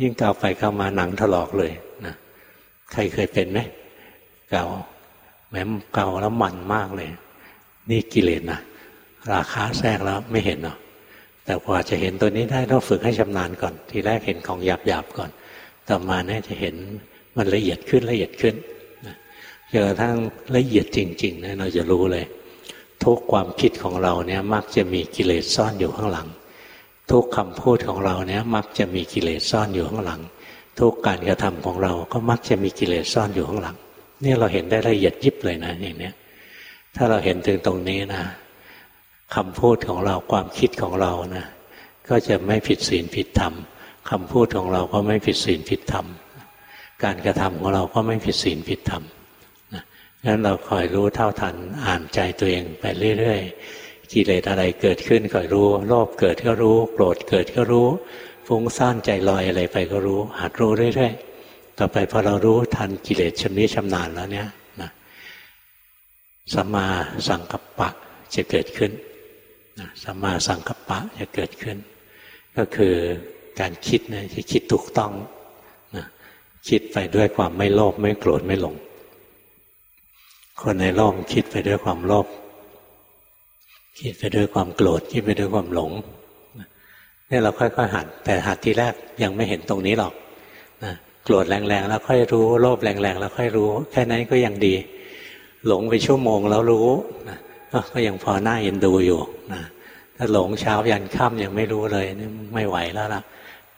ยิ่งเก่าไปเข้ามาหนังถลอกเลยนะใครเคยเป็นไหมเก่าแม้เก่าแล้วมันมากเลย นี่กิเลสนะราคาแทรกแล้วไม่เห็นเนาะแต่กว่าจะเห็นตัวนี้ได้ต้องฝึกให้ชำนาญก่อน ทีแรกเห็นของหยาบๆก่อน ต่อมาเนี่ยจะเห็น มันละเอียดขึ้นละเอียดขึ้นจนกระทั่งละเอียดจริงๆนะเราจะรู้เลย ทุกความคิดของเราเนี่ยมักจะมีกิเลสซ่อนอยู่ข้างหลัง ทุกคำพูดของเราเนี่ยมักจะมีกิเลสซ่อนอยู่ข้างหลัง ทุกการกระทำของเราก็มักจะมีกิเลสซ่อนอยู่ข้างหลังนี่เราเห็นได้ละเอียดยิบเลยนะอย่างนี้ถ้าเราเห็นถึงตรงนี้นะคำพูดของเราความคิดของเรานะก็จะไม่ผิดศีลผิดธรรมคำพูดของเราก็ไม่ผิดศีลผิดธรรม การกระทำของเราก็ไม่ผิดศีลผิดธรรมงั้นเราคอยรู้เท่าทันอ่านใจตัวเองไปเรื่อยๆกิเลสอะไรเกิดขึ้นคอยรู้ โลภเกิดก็รู้โกรธเกิดก็รู้ฟุ้งซ่านใจลอยอะไรไปก็รู้หัดรู้เรื่อยๆต่อไปพอเรารู้ทันกิเลสชำนิชำนาญแล้วเนี่ยนะสัมมาสังกัปปะจะเกิดขึ้นสัมมาสังกัปปะจะเกิดขึ้น ก็คือการคิดนะจะคิดถูกต้อง คิดไปด้วยความไม่โลภไม่โกรธไม่หลง คนในโลกคิดไปด้วยความโลภคิดไปด้วยความโกรธคิดไปด้วยความหลงนี่เราค่อยๆหัดแต่หัดทีแรกยังไม่เห็นตรงนี้หรอกนะโกรธแรงๆแล้วค่อยรู้โลภแรงๆแล้วค่อยรู้ แค่นั้นก็ยังดี หลงไปชั่วโมงแล้วรู้นะก็ยังพอหน้าเอ็นดูอยู่นะถ้าหลงเช้ายันค่ำยังไม่รู้เลยนี่ไม่ไหวแล้วล่ะ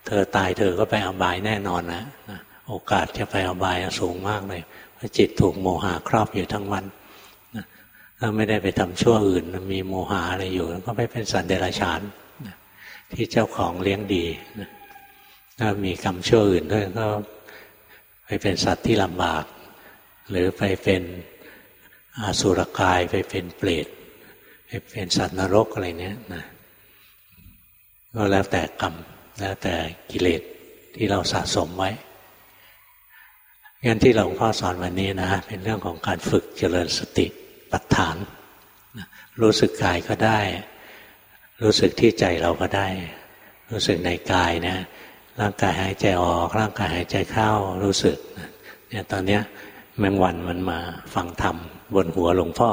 เธอตายเธอก็ไปอบายแน่นอนนะนะ โอกาสจะไปอบายสูงมากเลยเพราะจิตถูกโมหะครอบอยู่ทั้งวันถ้าไม่ได้ไปทำชั่วอื่น มีโมหะอะไรอยู่ก็ไปเป็นสันเดรัจฉานที่เจ้าของเลี้ยงดีถ้ามีกรรมชั่วอื่นด้วยก็ไปเป็นสัตว์ที่ลำบาก หรือไปเป็นอาสุรกายไปเป็นเปรตไปเป็นสัตว์นรกอะไรเนี้ยนะก็แล้วแต่กรรมแล้วแต่กิเลสที่เราสะสมไว้ งั้นที่หลวงพ่อสอนวันนี้นะ เป็นเรื่องของการฝึกเจริญสติปัฏฐาน รู้สึกกายก็ได้ รู้สึกที่ใจเราก็ได้ รู้สึกในกายนะร่างกายหายใจออก ร่างกายหายใจเข้ารู้สึกเนี่ยตอนเนี้ยแมงวันมันมาฟังธรรมบนหัวหลวงพ่อ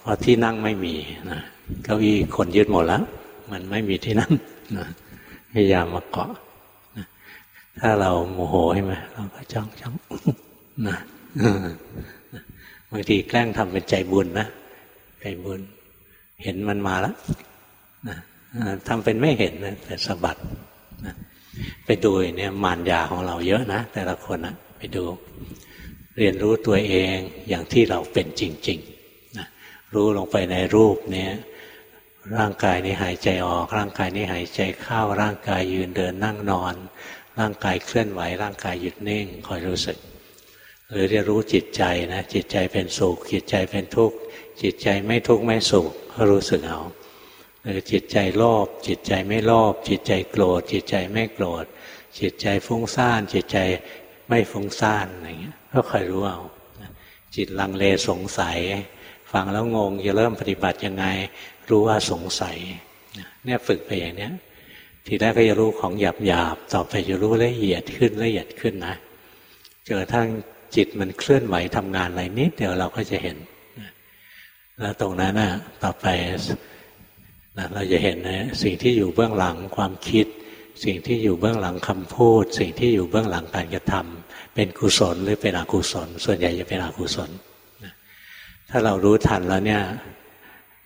เพราะที่นั่งไม่มีนะเก้าอี้คนยึดหมดแล้ว มันไม่มีที่นั่งนะพยายามมาเกาะนะ ถ้าเราโมโหใช่ไหมเราก็จ้องจ้องนะบางทีแกล้งทำเป็นใจบุญนะใจบุญ เห็นมันมาแล้วนะทำเป็นไม่เห็นนะแต่สะบัดนะไปดูเนี่ยมารยาของเราเยอะนะแต่ละคนนะไปดู เรียนรู้ตัวเองอย่างที่เราเป็นจริงๆนะรู้ลงไปในรูปเนี้ร่างกายนี้หายใจออก ร่างกายนี้หายใจเข้าร่างกายยืนเดินนั่งนอน ร่างกายเคลื่อนไหว ร่างกายหยุดนิ่งคอยรู้สึก หรือเรียนรู้จิตใจนะจิตใจเป็นสุขจิตใจเป็นทุกข์จิตใจไม่ทุกข์ไม่สุขก็รู้สึกเอาหรือจิตใจโลภจิตใจไม่โลภจิตใจโกรธ จิตใจไม่โกรธ จิตใจฟุ้งซ่าน จิตใจไม่ฟุ้งซ่านอะไรเงี้ยก็คอยรู้เอาจิตลังเลสงสัย ฟังแล้วงงจะเริ่มปฏิบัติยังไง รู้ว่าสงสัยเนี่ยฝึกไปอย่างเนี้ย ทีแรกก็จะรู้ของหยาบหยาบต่อไปจะรู้ละเอียดขึ้นละเอียดขึ้นนะเจอทั้งจิตมันเคลื่อนไหวทำงานอะไรนิดเดียวเราก็จะเห็นแล้วตรงนั้นนะต่อไปนะเราจะเห็นนะสิ่งที่อยู่เบื้องหลังความคิด สิ่งที่อยู่เบื้องหลังคำพูด สิ่งที่อยู่เบื้องหลังการกระทำเป็นกุศลหรือเป็นอกุศล ส่วนใหญ่จะเป็นอกุศลถ้าเรารู้ทันแล้วเนี่ย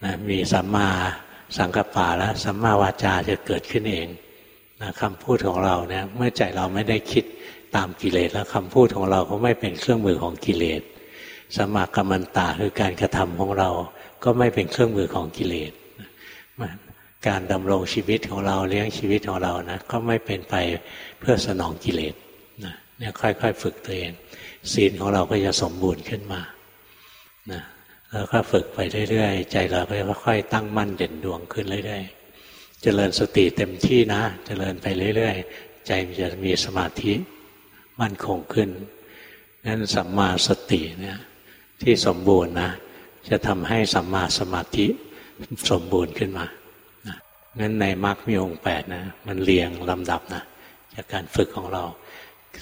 นะมีสัมมา สังกัปปะแล้วสัมมาวาจาจะเกิดขึ้นเองนะคำพูดของเราเนี่ยเมื่อใจเราไม่ได้คิดตามกิเลสแล้วคำพูดของเราก็ไม่เป็นเครื่องมือของกิเลสสมากัมมันตาคือการกระทำของเราก็ไม่เป็นเครื่องมือของกิเลสการดำรงชีวิตของเราเลี้ยงชีวิตของเรานะก็ไม่เป็นไปเพื่อสนองกิเลสนะเนี่ยค่อยๆ ฝึกตัวเองศีลของเราก็จะสมบูรณ์ขึ้นมานะ แล้วก็ฝึกไปเรื่อยๆ ใจเราก็ค่อยๆตั้งมั่นเด่นดวงขึ้นเรื่อยๆ เจริญสติเต็มที่นะ เจริญไปเรื่อยๆ ใจมันจะมีสมาธิมั่นคงขึ้นนั้นสัมมาสติเนี่ยที่สมบูรณ์นะ จะทำให้สัมมาสมาธิสมบูรณ์ขึ้นมางั้นในมรรคมีองค์แปดนะ มันเรียงลำดับนะจากการฝึกของเรา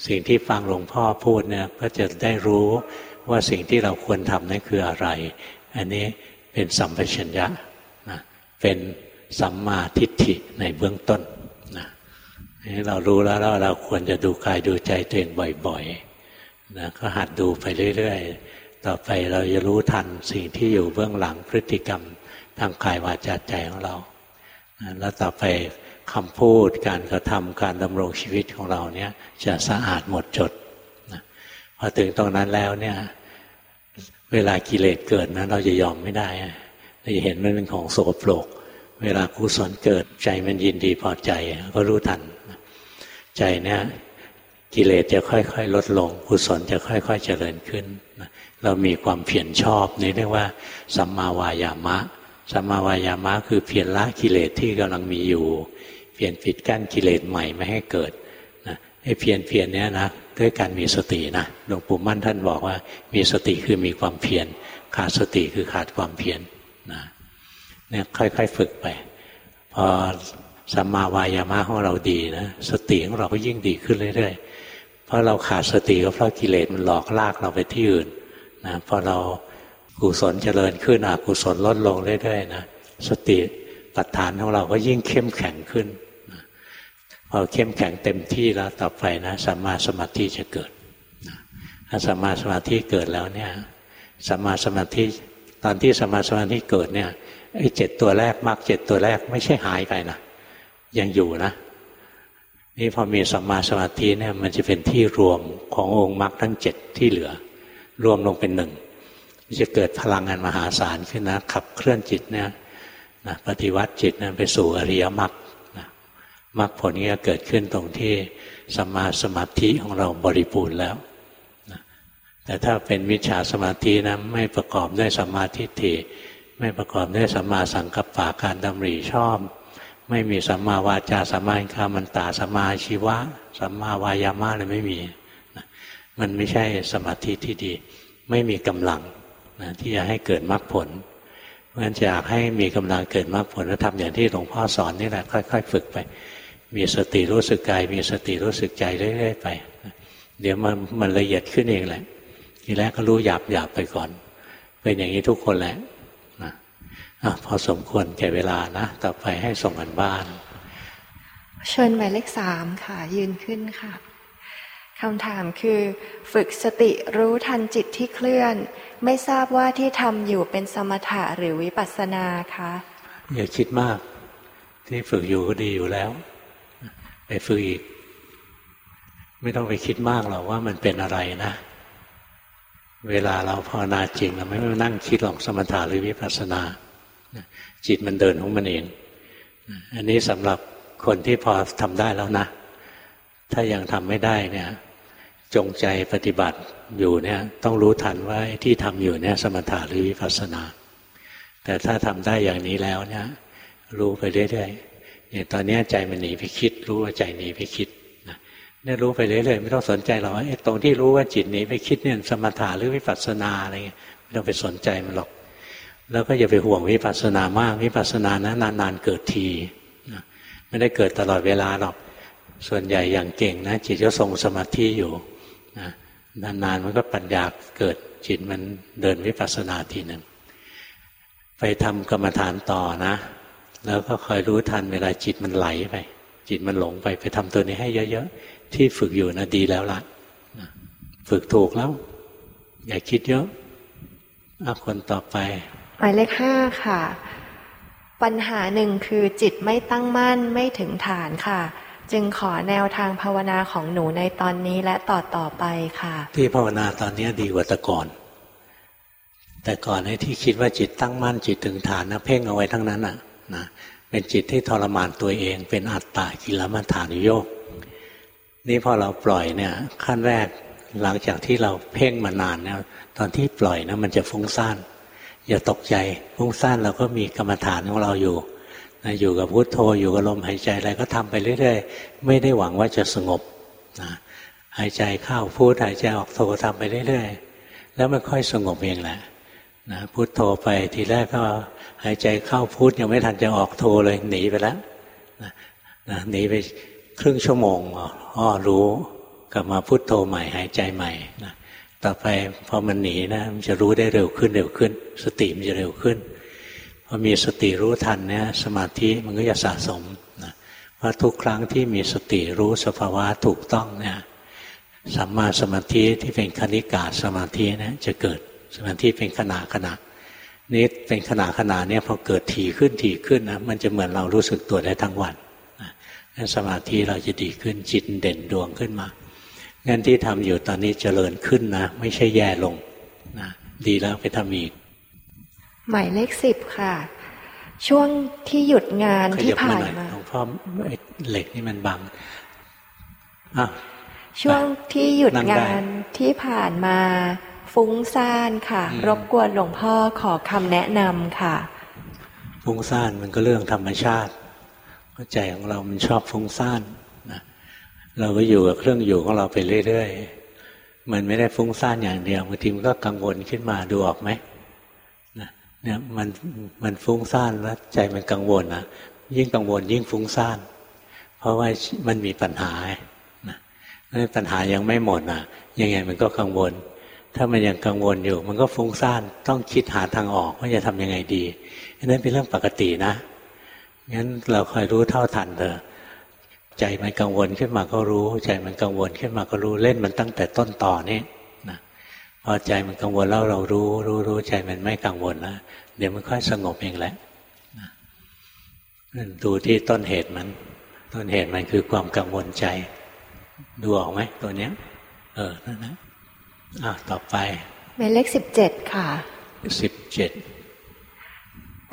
สิ่งที่ฟังหลวงพ่อพูดเนี่ยก็จะได้รู้ ว่าสิ่งที่เราควรทำนั่นคืออะไร อันนี้เป็นสัมปชัญญะนะเป็นสัมมาทิฏฐิในเบื้องต้นนะนี่เรารู้แล้วแล้วเราควรจะดูกายดูใจตัวเองบ่อยๆนะก็หัดดูไปเรื่อยๆ ต่อไปเราจะรู้ทันสิ่งที่อยู่เบื้องหลังพฤติกรรมทางกายวาจาใจของเราแล้วต่อไปคำพูดการกระทำการดำรงชีวิตของเราเนี่ยจะสะอาดหมดจดนะพอถึงตรงนั้นแล้วเนี่ย เวลากิเลสเกิดนะ เราจะยอมไม่ได้เราจะเห็นมันเป็นของโสโครก เวลากุศลเกิดใจมันยินดีพอใจก็รู้ทัน ใจเนี่ยกิเลสจะค่อยๆ ลดลงกุศลจะค่อย ๆ เจริญขึ้น เรามีความเพียรชอบนี่เรียกว่าสัมมาวายามะสัมมาวายามะคือเพียรละกิเลสที่กำลังมีอยู่ เพียรปิดกั้นกิเลสใหม่ไม่ให้เกิดไอ้เพียรเพียรเนี้ยนะ ด้วยการมีสตินะหลวงปู่มั่นท่านบอกว่า มีสติคือมีความเพียรขาดสติคือขาดความเพียรนะเนี่ยค่อยๆฝึกไป พอสัมมาวายามะของเราดีนะสติของเราก็ยิ่งดีขึ้นเรื่อยๆเพราะเราขาดสติก็เพราะกิเลสมันหลอกลากเราไปที่อื่นนะพอเรากุศลเจริญขึ้นอกุศลลดลงเรื่อยๆนะสติปัฏฐานของเราก็ยิ่งเข้มแข็งขึ้น พอเข้มแข็งเต็มที่แล้วต่อไปนะสัมมาสมาธิจะเกิดถ้าสัมมาสมาธิเกิดแล้วเนี่ยสัมมาสมาธิตอนที่สัมมาสมาธิเกิดเนี่ยไอ้เจ็ดตัวแรกมรรคเจ็ดตัวแรกไม่ใช่หายไปนะยังอยู่นะ นี่พอมีสัมมาสมาธิเนี่ยมันจะเป็นที่รวมขององค์มรรคทั้งเจ็ดที่เหลือ รวมลงเป็นหนึ่งจะเกิดพลังงานมหาศาลขึ้นนะขับเคลื่อนจิตเนี่ยนะปฏิวัติจิตนะไปสู่อริยมรรค มรรคผลนี้เกิดขึ้นตรงที่สมาสมาธิของเราบริบูรณ์แล้ว แต่ถ้าเป็นวิชาสมาธินะไม่ประกอบด้วยสมาธิฏฐิไม่ประกอบด้วยสัมมาสังกัปปะการดำริชอบ ไม่มีสัมมาวาจาสัมมาคามันตาสัมมาชีวะสัมมาวายามะเลยไม่มี มันไม่ใช่สมาธิที่ดี ไม่มีกำลังนะที่จะให้เกิดมรรคผลเพราะฉะนั้นอยากให้มีกำลังเกิดมรรคผลแล้วทำอย่างที่หลวงพ่อสอนนี่แหละค่อย ๆ ฝึกไป มีสติรู้สึกกาย มีสติรู้สึกใจเรื่อยๆไป เดี๋ยวมันมันละเอียดขึ้นเองแหละ ทีแรกก็รู้หยาบหยาบไปก่อน เป็นอย่างนี้ทุกคนแหละนะอะพอสมควรแก่เวลานะ ต่อไปให้ส่งกันบ้านเชิญหมายเลขสามค่ะ ยืนขึ้นค่ะคำถามคือ ฝึกสติรู้ทันจิตที่เคลื่อน ไม่ทราบว่าที่ทำอยู่เป็นสมถะหรือวิปัสสนาคะอย่าคิดมาก ที่ฝึกอยู่ก็ดีอยู่แล้ว ไปฝึกอีก ไม่ต้องไปคิดมากหรอกว่ามันเป็นอะไรนะ เวลาเราภาวนาจริงเราไม่มานั่งคิดหรอกสมถะหรือวิปัสสนาจิตมันเดินของมันเอง อันนี้สำหรับคนที่พอทำได้แล้วนะ ถ้ายังทำไม่ได้เนี่ย จงใจปฏิบัติอยู่เนี่ยต้องรู้ทันว่าที่ทำอยู่เนี่ยสมถะหรือวิปัสสนา แต่ถ้าทำได้อย่างนี้แล้วเนี่ยรู้ไปเรื่อยๆ อย่างตอนนี้ใจมันหนีไปคิด รู้ว่าใจหนีไปคิดเนี่ยรู้ไปเรื่อยๆไม่ต้องสนใจหรอกไอ้ตรงที่รู้ว่าจิตหนีไปคิดเนี่ยสมถะหรือวิปัสสนาอะไรเงี้ยไม่ต้องไปสนใจมันหรอก แล้วก็อย่าไปห่วงวิปัสสนามากวิปัสสนานะนานๆเกิดทีไม่ได้เกิดตลอดเวลาหรอก ส่วนใหญ่อย่างเก่งนะจิตก็ทรงสมาธิอยู่นานๆมันก็ปัญญาเกิดจิตมันเดินวิปัสสนาทีหนึ่งไปทำกรรมฐานต่อนะ แล้วก็คอยรู้ทันเวลาจิตมันไหลไป จิตมันหลงไปไปทำตัวนี้ให้เยอะๆ ที่ฝึกอยู่นะดีแล้วละฝึกถูกแล้ว อย่าคิดเยอะอาคนต่อไปหมายเลขห้าค่ะ ปัญหาหนึ่งคือจิตไม่ตั้งมั่นไม่ถึงฐานค่ะ จึงขอแนวทางภาวนาของหนูในตอนนี้และต่อต่อไปค่ะ ที่ภาวนาตอนนี้ดีกว่าแต่ก่อน แต่ก่อนไอ้ที่คิดว่าจิตตั้งมั่นจิตถึงฐานนะเพ่งเอาไว้ทั้งนั้นอะ นะเป็นจิตที่ทรมานตัวเอง เป็นอัตตากิลมัฐานุโยกนี่พอเราปล่อยเนี่ยขั้นแรกหลังจากที่เราเพ่งมานานเนี่ยตอนที่ปล่อยนะมันจะฟุ้งซ่านอย่าตกใจฟุ้งซ่านเราก็มีกรรมฐานของเราอยู่นะอยู่กับพุโทโธอยู่กับลมหายใจอะไรก็ทำไปเรื่อยๆ ไม่ได้หวังว่าจะสงบนะหายใจเข้าพูดหายใจออกโธทำไปเรื่อยๆ แล้วมันค่อยสงบเองแหละ นะพุโทโธไปทีแรกก็หายใจเข้าพุทยังไม่ทันจะออกโทเลยหนีไปแล้วนะนะหนีไปครึ่งชั่วโมงอ๋อรู้กลับมาพุโทโธใหม่หายใจใหม่นะต่อไปพอมันหนีนะมันจะรู้ได้เร็วขึ้นเร็วขึ้น สติมันจะเร็วขึ้นพอมีสติรู้ทันเนี่ยสมาธิมันก็จะสะสมนะว่าทุกครั้งที่มีสติรู้สภาวะถูกต้องเนี่ยสัมมาสมาธิที่เป็นคณิกาสมาธินะจะเกิด สมาธิเป็นขณะขณะนี้เป็นขณะขณะเนี่ยพอเกิดถี่ขึ้นถี่ขึ้นนะมันจะเหมือนเรารู้สึกตัวได้ทั้งวันนะสมาธิเราจะดีขึ้นจิตเด่นดวงขึ้นมางั้นที่ทำอยู่ตอนนี้เจริญขึ้นนะ ไม่ใช่แย่ลงนะดีแล้วไปทำอีกหมายเลขสิบค่ะ ช่วงที่หยุดงานที่ผ่านมาหลวงพ่อเหล็กนี่มันบังอะช่วงที่หยุดงานที่ผ่านมา ฟุ้งซ่านค่ะ รบกวนหลวงพ่อขอคำแนะนำค่ะ ฟุ้งซ่านมันก็เรื่องธรรมชาติใจของเรามันชอบฟุ้งซ่านนะเราก็อยู่กับเครื่องอยู่ของเราไปเรื่อยๆ มันไม่ได้ฟุ้งซ่านอย่างเดียวบางทีมันก็กังวลขึ้นมาดูออกไหมนะเนี่ยมันมันฟุ้งซ่านแล้วใจมันกังวลนะยิ่งกังวลยิ่งฟุ้งซ่าน เพราะว่ามันมีปัญหานะปัญหายังไม่หมดนะยังไงมันก็กังวล ถ้ามันยังกังวลอยู่ มันก็ฟุ้งซ่านต้องคิดหาทางออกว่าจะทำยังไงดีอันนั้นเป็นเรื่องปกตินะงั้นเราคอยรู้เท่าทันเถอะใจมันกังวลขึ้นมาก็รู้ ใจมันกังวลขึ้นมาก็รู้เล่นมันตั้งแต่ต้นต่อนี่นะพอใจมันกังวลแล้วเรารู้รู้รู้ใจมันไม่กังวลนะเดี๋ยวมันค่อยสงบเองแหละดูที่ต้นเหตุมัน ต้นเหตุมันคือความกังวลใจ ดูออกไหมตัวเนี้ย เออนั่นนะ อะต่อไปหมายเลขสิบเจ็ดค่ะสิบเจ็ด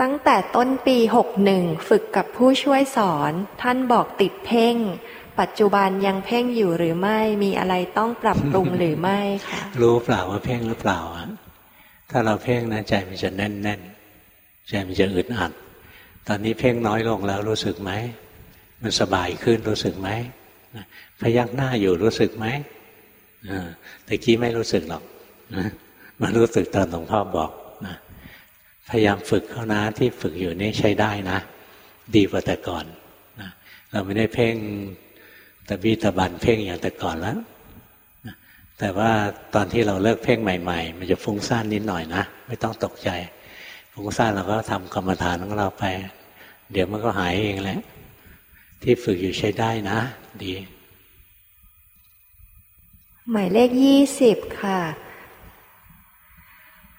ตั้งแต่ต้นปีหกหนึ่งฝึกกับผู้ช่วยสอน ท่านบอกติดเพ่ง ปัจจุบันยังเพ่งอยู่หรือไม่มีอะไรต้องปรับปรุงหรือไม่ค่ะรู้เปล่าว่าเพ่งหรือเปล่าอะถ้าเราเพ่งนะใจมันจะแน่นแน่นใจมันจะอึดอัด ตอนนี้เพ่งน้อยลงแล้วรู้สึกไหมมันสบายขึ้นรู้สึกไหมพยักหน้าอยู่รู้สึกไหม แต่กี้ไม่รู้สึกหรอกมารู้สึกตอนหลวงพ่อบอกนะพยายามฝึกเข้านะที่ฝึกอยู่นี่ใช้ได้นะ ดีกว่าแต่ก่อนนะเราไม่ได้เพ่งตะบีตะบันเพ่งอย่างแต่ก่อนแล้วนะแต่ว่าตอนที่เราเลิกเพ่งใหม่ ๆ มันจะฟุ้งซ่านนิดหน่อยนะ ไม่ต้องตกใจ ฟุ้งซ่านเราก็ทำกรรมฐานของเราไป เดี๋ยวมันก็หายเองแหละที่ฝึกอยู่ใช้ได้นะ ดี หมายเลขยี่สิบค่ะ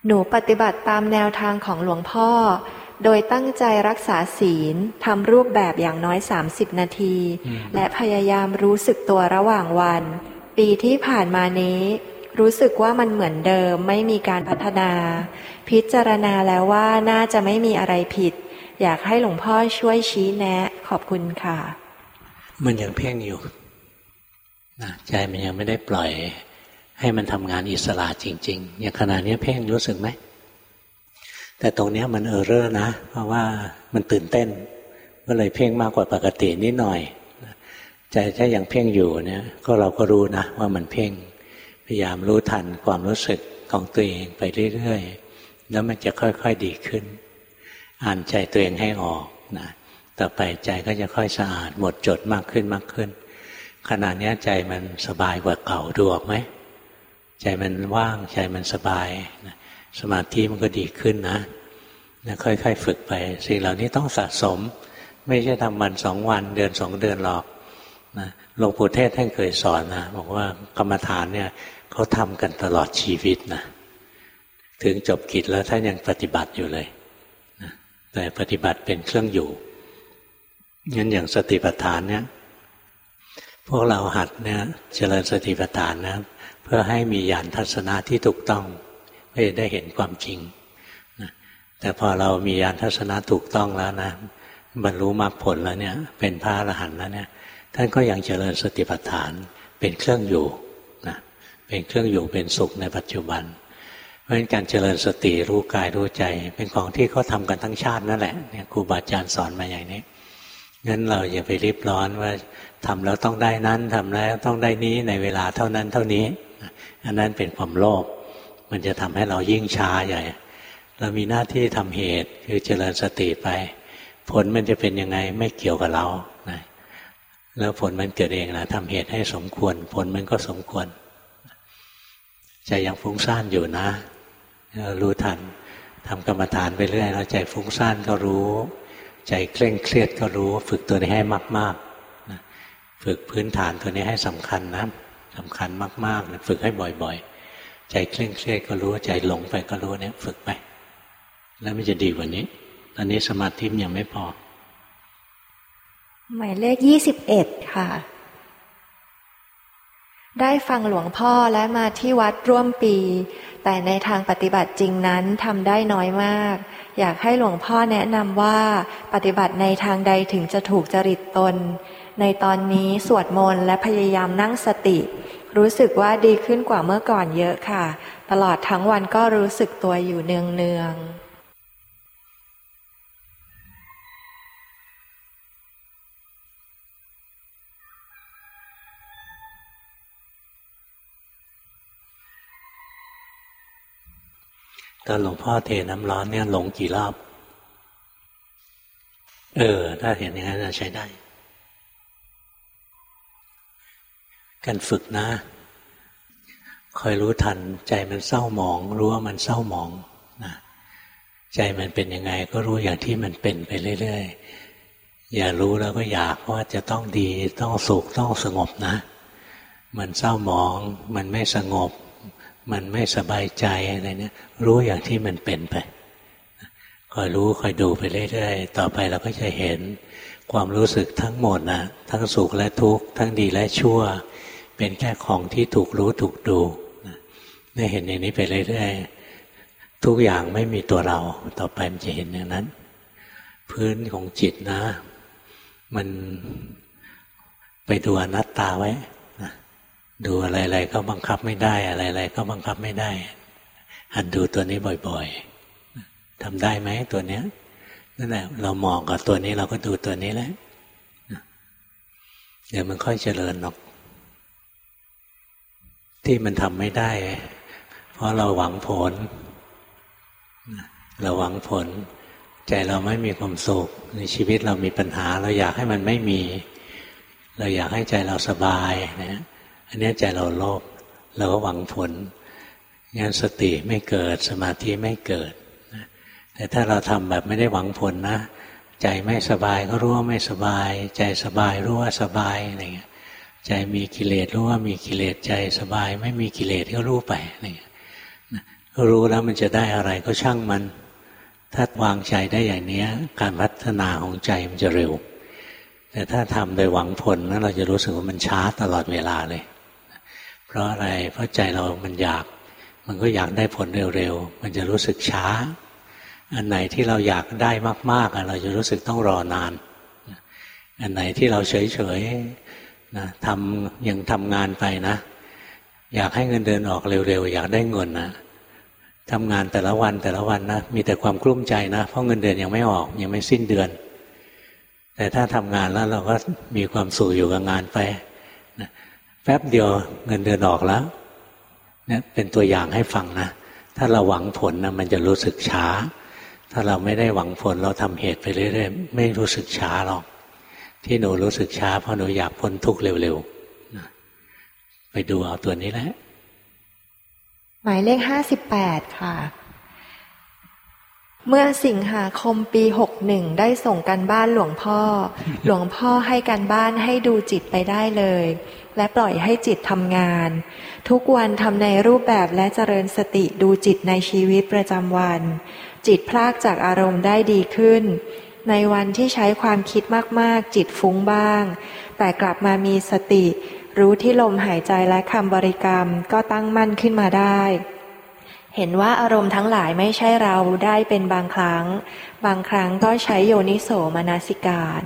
หนูปฏิบัติตามแนวทางของหลวงพ่อ โดยตั้งใจรักษาศีลทำรูปแบบอย่างน้อยสามสิบนาที และพยายามรู้สึกตัวระหว่างวัน ปีที่ผ่านมานี้รู้สึกว่ามันเหมือนเดิมไม่มีการพัฒนา พิจารณาแล้วว่าน่าจะไม่มีอะไรผิด อยากให้หลวงพ่อช่วยชี้แนะ ขอบคุณค่ะ มันยังเพ่งอยู่ นะใจมันยังไม่ได้ปล่อย ให้มันทำงานอิสระจริง ๆ อย่างขณะนี้เพ่งรู้สึกไหม แต่ตรงนี้มันเออเรอร์นะ เพราะว่ามันตื่นเต้น ก็เลยเพ่งมากกว่าปกตินิดหน่อย ใจถ้ายังเพ่งอยู่เนี่ย ก็เราก็รู้นะ ว่ามันเพ่ง พยายามรู้ทันความรู้สึกของตัวเองไปเรื่อยๆ แล้วมันจะค่อยๆดีขึ้น อ่านใจตัวเองให้ออกนะ ต่อไปใจก็จะค่อยสะอาดหมดจดมากขึ้นมากขึ้น ขณะนี้ใจมันสบายกว่าเก่าดูออกไหมใจมันว่างใจมันสบาย สมาธิมันก็ดีขึ้นนะนะค่อยๆ ฝึกไป สิ่งเหล่านี้ต้องสะสม ไม่ใช่ทำวันสองวันเดือนสองเดือนหรอกนะหลวงปู่เทศท่านเคยสอนนะบอกว่ากรรมฐานเนี่ยเขาทำกันตลอดชีวิตนะถึงจบกิจแล้วท่านยังปฏิบัติอยู่เลยนะแต่ปฏิบัติเป็นเครื่องอยู่งั้นอย่างสติปัฏฐานเนี่ย พวกเราหัดเนี่ยเจริญสติปัฏฐานนะเพื่อให้มีญาณทัศนะที่ถูกต้องเพื่อได้เห็นความจริงแต่พอเรามียานทัศนะถูกต้องแล้วนะบรรลุมรรคผลแล้วเนี่ย เป็นพระอรหันต์แล้วเนี่ย ท่านก็ยังเจริญสติปัฏฐานเป็นเครื่องอยู่นะเป็นเครื่องอยู่เป็นสุขในปัจจุบัน เพราะฉะนั้นการเจริญสติรู้กายรู้ใจ เป็นของที่เขาทากันทั้งชาตินั่นแหละเนี่ยครูบาอาจารย์สอนมาอย่างนี้งั้นเราอย่าไปรีบร้อนว่า ทำแล้วต้องได้นั้นทำแล้วต้องได้นี้ในเวลาเท่านั้นเท่านี้ อันนั้นเป็นความโลภมันจะทำให้เรายิ่งช้าใหญ่ เรามีหน้าที่ทำเหตุคือเจริญสติไป ผลมันจะเป็นยังไงไม่เกี่ยวกับเรานะแล้วผลมันเกิดเองนะทำเหตุให้สมควร ผลมันก็สมควรใจยังฟุ้งซ่านอยู่นะรู้ทันทำกรรมฐานไปเรื่อยเราใจฟุ้งซ่านก็รู้ ใจเคร่งเครียดก็รู้ ฝึกตัวนี้ให้มาก ๆ ฝึกพื้นฐานตัวนี้ให้สำคัญนะสำคัญมากๆฝึกให้บ่อยๆ ใจเคร่งเครียดก็รู้ใจหลงไปก็รู้เนี่ย ฝึกไป แล้วมันจะดีกว่านี้ ตอนนี้สมาธิยังไม่พอ หมายเลขยี่สิบเอ็ดค่ะ ได้ฟังหลวงพ่อและมาที่วัดร่วมปี แต่ในทางปฏิบัติจริงนั้นทำได้น้อยมาก อยากให้หลวงพ่อแนะนำว่า ปฏิบัติในทางใดถึงจะถูกจริตตน ในตอนนี้สวดมนต์และพยายามนั่งสติ รู้สึกว่าดีขึ้นกว่าเมื่อก่อนเยอะค่ะ ตลอดทั้งวันก็รู้สึกตัวอยู่เนืองๆตอนหลวงพ่อเทน้ำร้อนเนี่ยหลงกี่รอบ เออ ถ้าเห็นอย่างนั้นจะใช้ได้ การฝึกนะคอยรู้ทัน ใจมันเศร้าหมอง รู้ว่ามันเศร้าหมองนะใจมันเป็นยังไงก็รู้อย่างที่มันเป็นไปเรื่อยๆอย่ารู้แล้วก็อยากว่าจะต้องดีต้องสุขต้องสงบนะ มันเศร้าหมอง มันไม่สงบ มันไม่สบายใจอะไรเนี่ย รู้อย่างที่มันเป็นไปคอยรู้คอยดูไปเรื่อยๆ ต่อไปเราก็จะเห็นความรู้สึกทั้งหมดนะทั้งสุขและทุกข์ทั้งดีและชั่ว เป็นแค่ของที่ถูกรู้ถูกดูได้เห็นอย่างนี้ไปเรื่อยๆทุกอย่างไม่มีตัวเรา ต่อไปมันจะเห็นอย่างนั้น พื้นของจิตนะ มันไปดูอนัตตาไว้ดูอะไรๆก็บังคับไม่ได้ อะไรๆก็บังคับไม่ได้ หันดูตัวนี้บ่อยๆทำได้ไหมตัวเนี้ยนั่นแหละเรามองกับตัวนี้เราก็ดูตัวนี้แหละเดี๋ยวมันค่อยเจริญหรอก ที่มันทำไม่ได้ เพราะเราหวังผล เราหวังผล ใจเราไม่มีความสุข ในชีวิตเรามีปัญหา เราอยากให้มันไม่มี เราอยากให้ใจเราสบายนะอันนี้ใจเราโลภเราก็หวังผลงานสติไม่เกิดสมาธิไม่เกิดแต่ถ้าเราทำแบบไม่ได้หวังผลนะ ใจไม่สบายก็รู้ว่าไม่สบาย ใจสบายรู้ว่าสบายอะไรเงี้ย ใจมีกิเลสรู้ว่ามีกิเลสใจสบาย ไม่มีกิเลสก็รู้ไปอะไรเงี้ยรู้แล้วมันจะได้อะไรก็ช่างมัน ถ้าวางใจได้อย่างนี้การพัฒนาของใจมันจะเร็ว แต่ถ้าทำโดยหวังผลนั้นเราจะรู้สึกว่ามันช้าตลอดเวลาเลย เพราะอะไรเพราะใจเรามันอยาก มันก็อยากได้ผลเร็วๆมันจะรู้สึกช้า อันไหนที่เราอยากได้มากๆเราจะรู้สึกต้องรอนาน อันไหนที่เราเฉยๆ นะทำยังทำงานไปนะ อยากให้เงินเดือนออกเร็วๆ อยากได้เงินนะทำงานแต่ละวันแต่ละวันนะมีแต่ความกลุ้มใจนะ เพราะเงินเดือนยังไม่ออกยังไม่สิ้นเดือน แต่ถ้าทำงานแล้วเราก็มีความสุขอยู่กับงานไปแป๊บเดียวเงินเดือนออกแล้วเนี่ยเป็นตัวอย่างให้ฟังนะ ถ้าเราหวังผลนะมันจะรู้สึกช้า ถ้าเราไม่ได้หวังผลเราทำเหตุไปเรื่อยๆไม่รู้สึกช้าหรอก ที่หนูรู้สึกช้า เพราะหนูอยากพ้นทุกข์เร็วๆ ไปดูเอาตัวนี้แหละ หมายเลขห้าสิบแปดค่ะ เมื่อสิงหาคมปีหกหนึ่งได้ส่งกันบ้านหลวงพ่อ หลวงพ่อให้กันบ้านให้ดูจิตไปได้เลย และปล่อยให้จิตทำงาน ทุกวันทำในรูปแบบและเจริญสติดูจิตในชีวิตประจำวัน จิตพลากจากอารมณ์ได้ดีขึ้น ในวันที่ใช้ความคิดมากๆ จิตฟุ้งบ้าง แต่กลับมามีสติ รู้ที่ลมหายใจและคำบริกรรมก็ตั้งมั่นขึ้นมาได้ เห็นว่าอารมณ์ทั้งหลายไม่ใช่เราได้เป็นบางครั้ง บางครั้งก็ใช้โยนิโสมนสิการ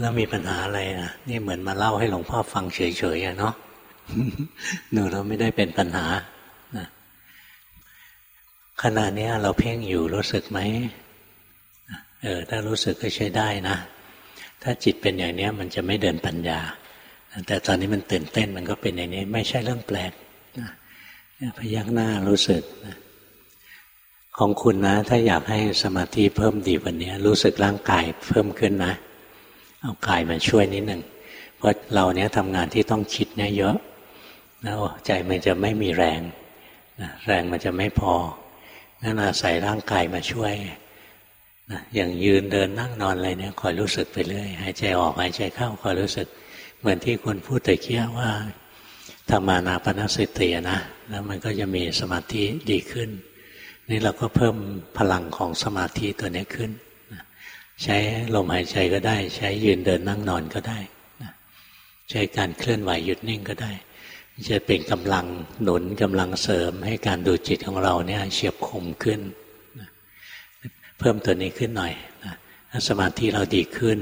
แล้วมีปัญหาอะไรนะนี่เหมือนมาเล่าให้หลวงพ่อฟังเฉยๆอะเนาะหนูเราไม่ได้เป็นปัญหานะขณะนี้เราเพ่งอยู่รู้สึกไหม เออถ้ารู้สึกก็ใช้ได้นะ ถ้าจิตเป็นอย่างนี้มันจะไม่เดินปัญญา แต่ตอนนี้มันตื่นเต้นมันก็เป็นอย่างนี้ ไม่ใช่เรื่องแปลกพยักหน้ารู้สึกของคุณนะ ถ้าอยากให้สมาธิเพิ่มดีว่านี้รู้สึกร่างกายเพิ่มขึ้นนะ เอากายมาช่วยนิดหนึ่งเพราะเราเนี้ยทำงานที่ต้องคิดเนี่ยเยอะแล้วใจมันจะไม่มีแรงนะแรงมันจะไม่พองั้นอาศัยร่างกายมาช่วย อย่างยืนเดินนั่งนอนอะไรเนี่ยคอยรู้สึกไปเรื่อยหายใจออกหายใจเข้าคอยรู้สึก เหมือนที่คุณพูดต่เกี้ยว่าธรรมานาปนสตินะแล้วมันก็จะมีสมาธิดีขึ้น นี่เราก็เพิ่มพลังของสมาธิตัวนี้ขึ้นใช้ลมหายใจก็ได้ ใช้ยืนเดินนั่งนอนก็ได้ใช้การเคลื่อนไหวหยุดนิ่งก็ได้ จะเป็นกำลังหนุนกำลังเสริมให้การดูจิตของเราเนี่ยเฉียบคมขึ้น พิ่มตัวนี้ขึ้นหน่อยถ้าสมาธิเราดีขึ้น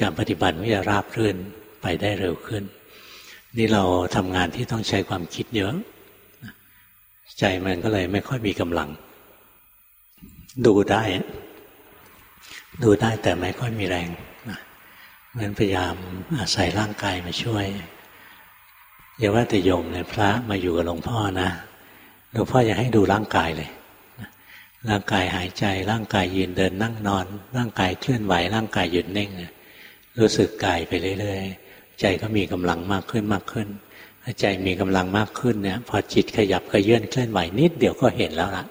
การปฏิบัติก็จะราบรื่นไปได้เร็วขึ้น นี่เราทำงานที่ต้องใช้ความคิดเยอะ ใจมันก็เลยไม่ค่อยมีกำลัง ดูได้ ดูได้แต่ไม่ค่อยมีแรงนะมันพยายามอาศัยร่างกายมาช่วยอย่าว่าแต่โยมเลยพระมาอยู่กับหลวงพ่อนะหลวงพ่ออยากให้ดูร่างกายเลย ร่างกายหายใจ ร่างกายยืนเดินนั่งนอน ร่างกายเคลื่อนไหว ร่างกายหยุดนิ่งรู้สึกกายไปเรื่อยๆใจก็มีกำลังมากขึ้นมากขึ้นถ้าใจมีกำลังมากขึ้นเนี่ยพอจิตขยับขยื่นเคลื่อนไหวนิดเดียวก็เห็นแล้วล่ะ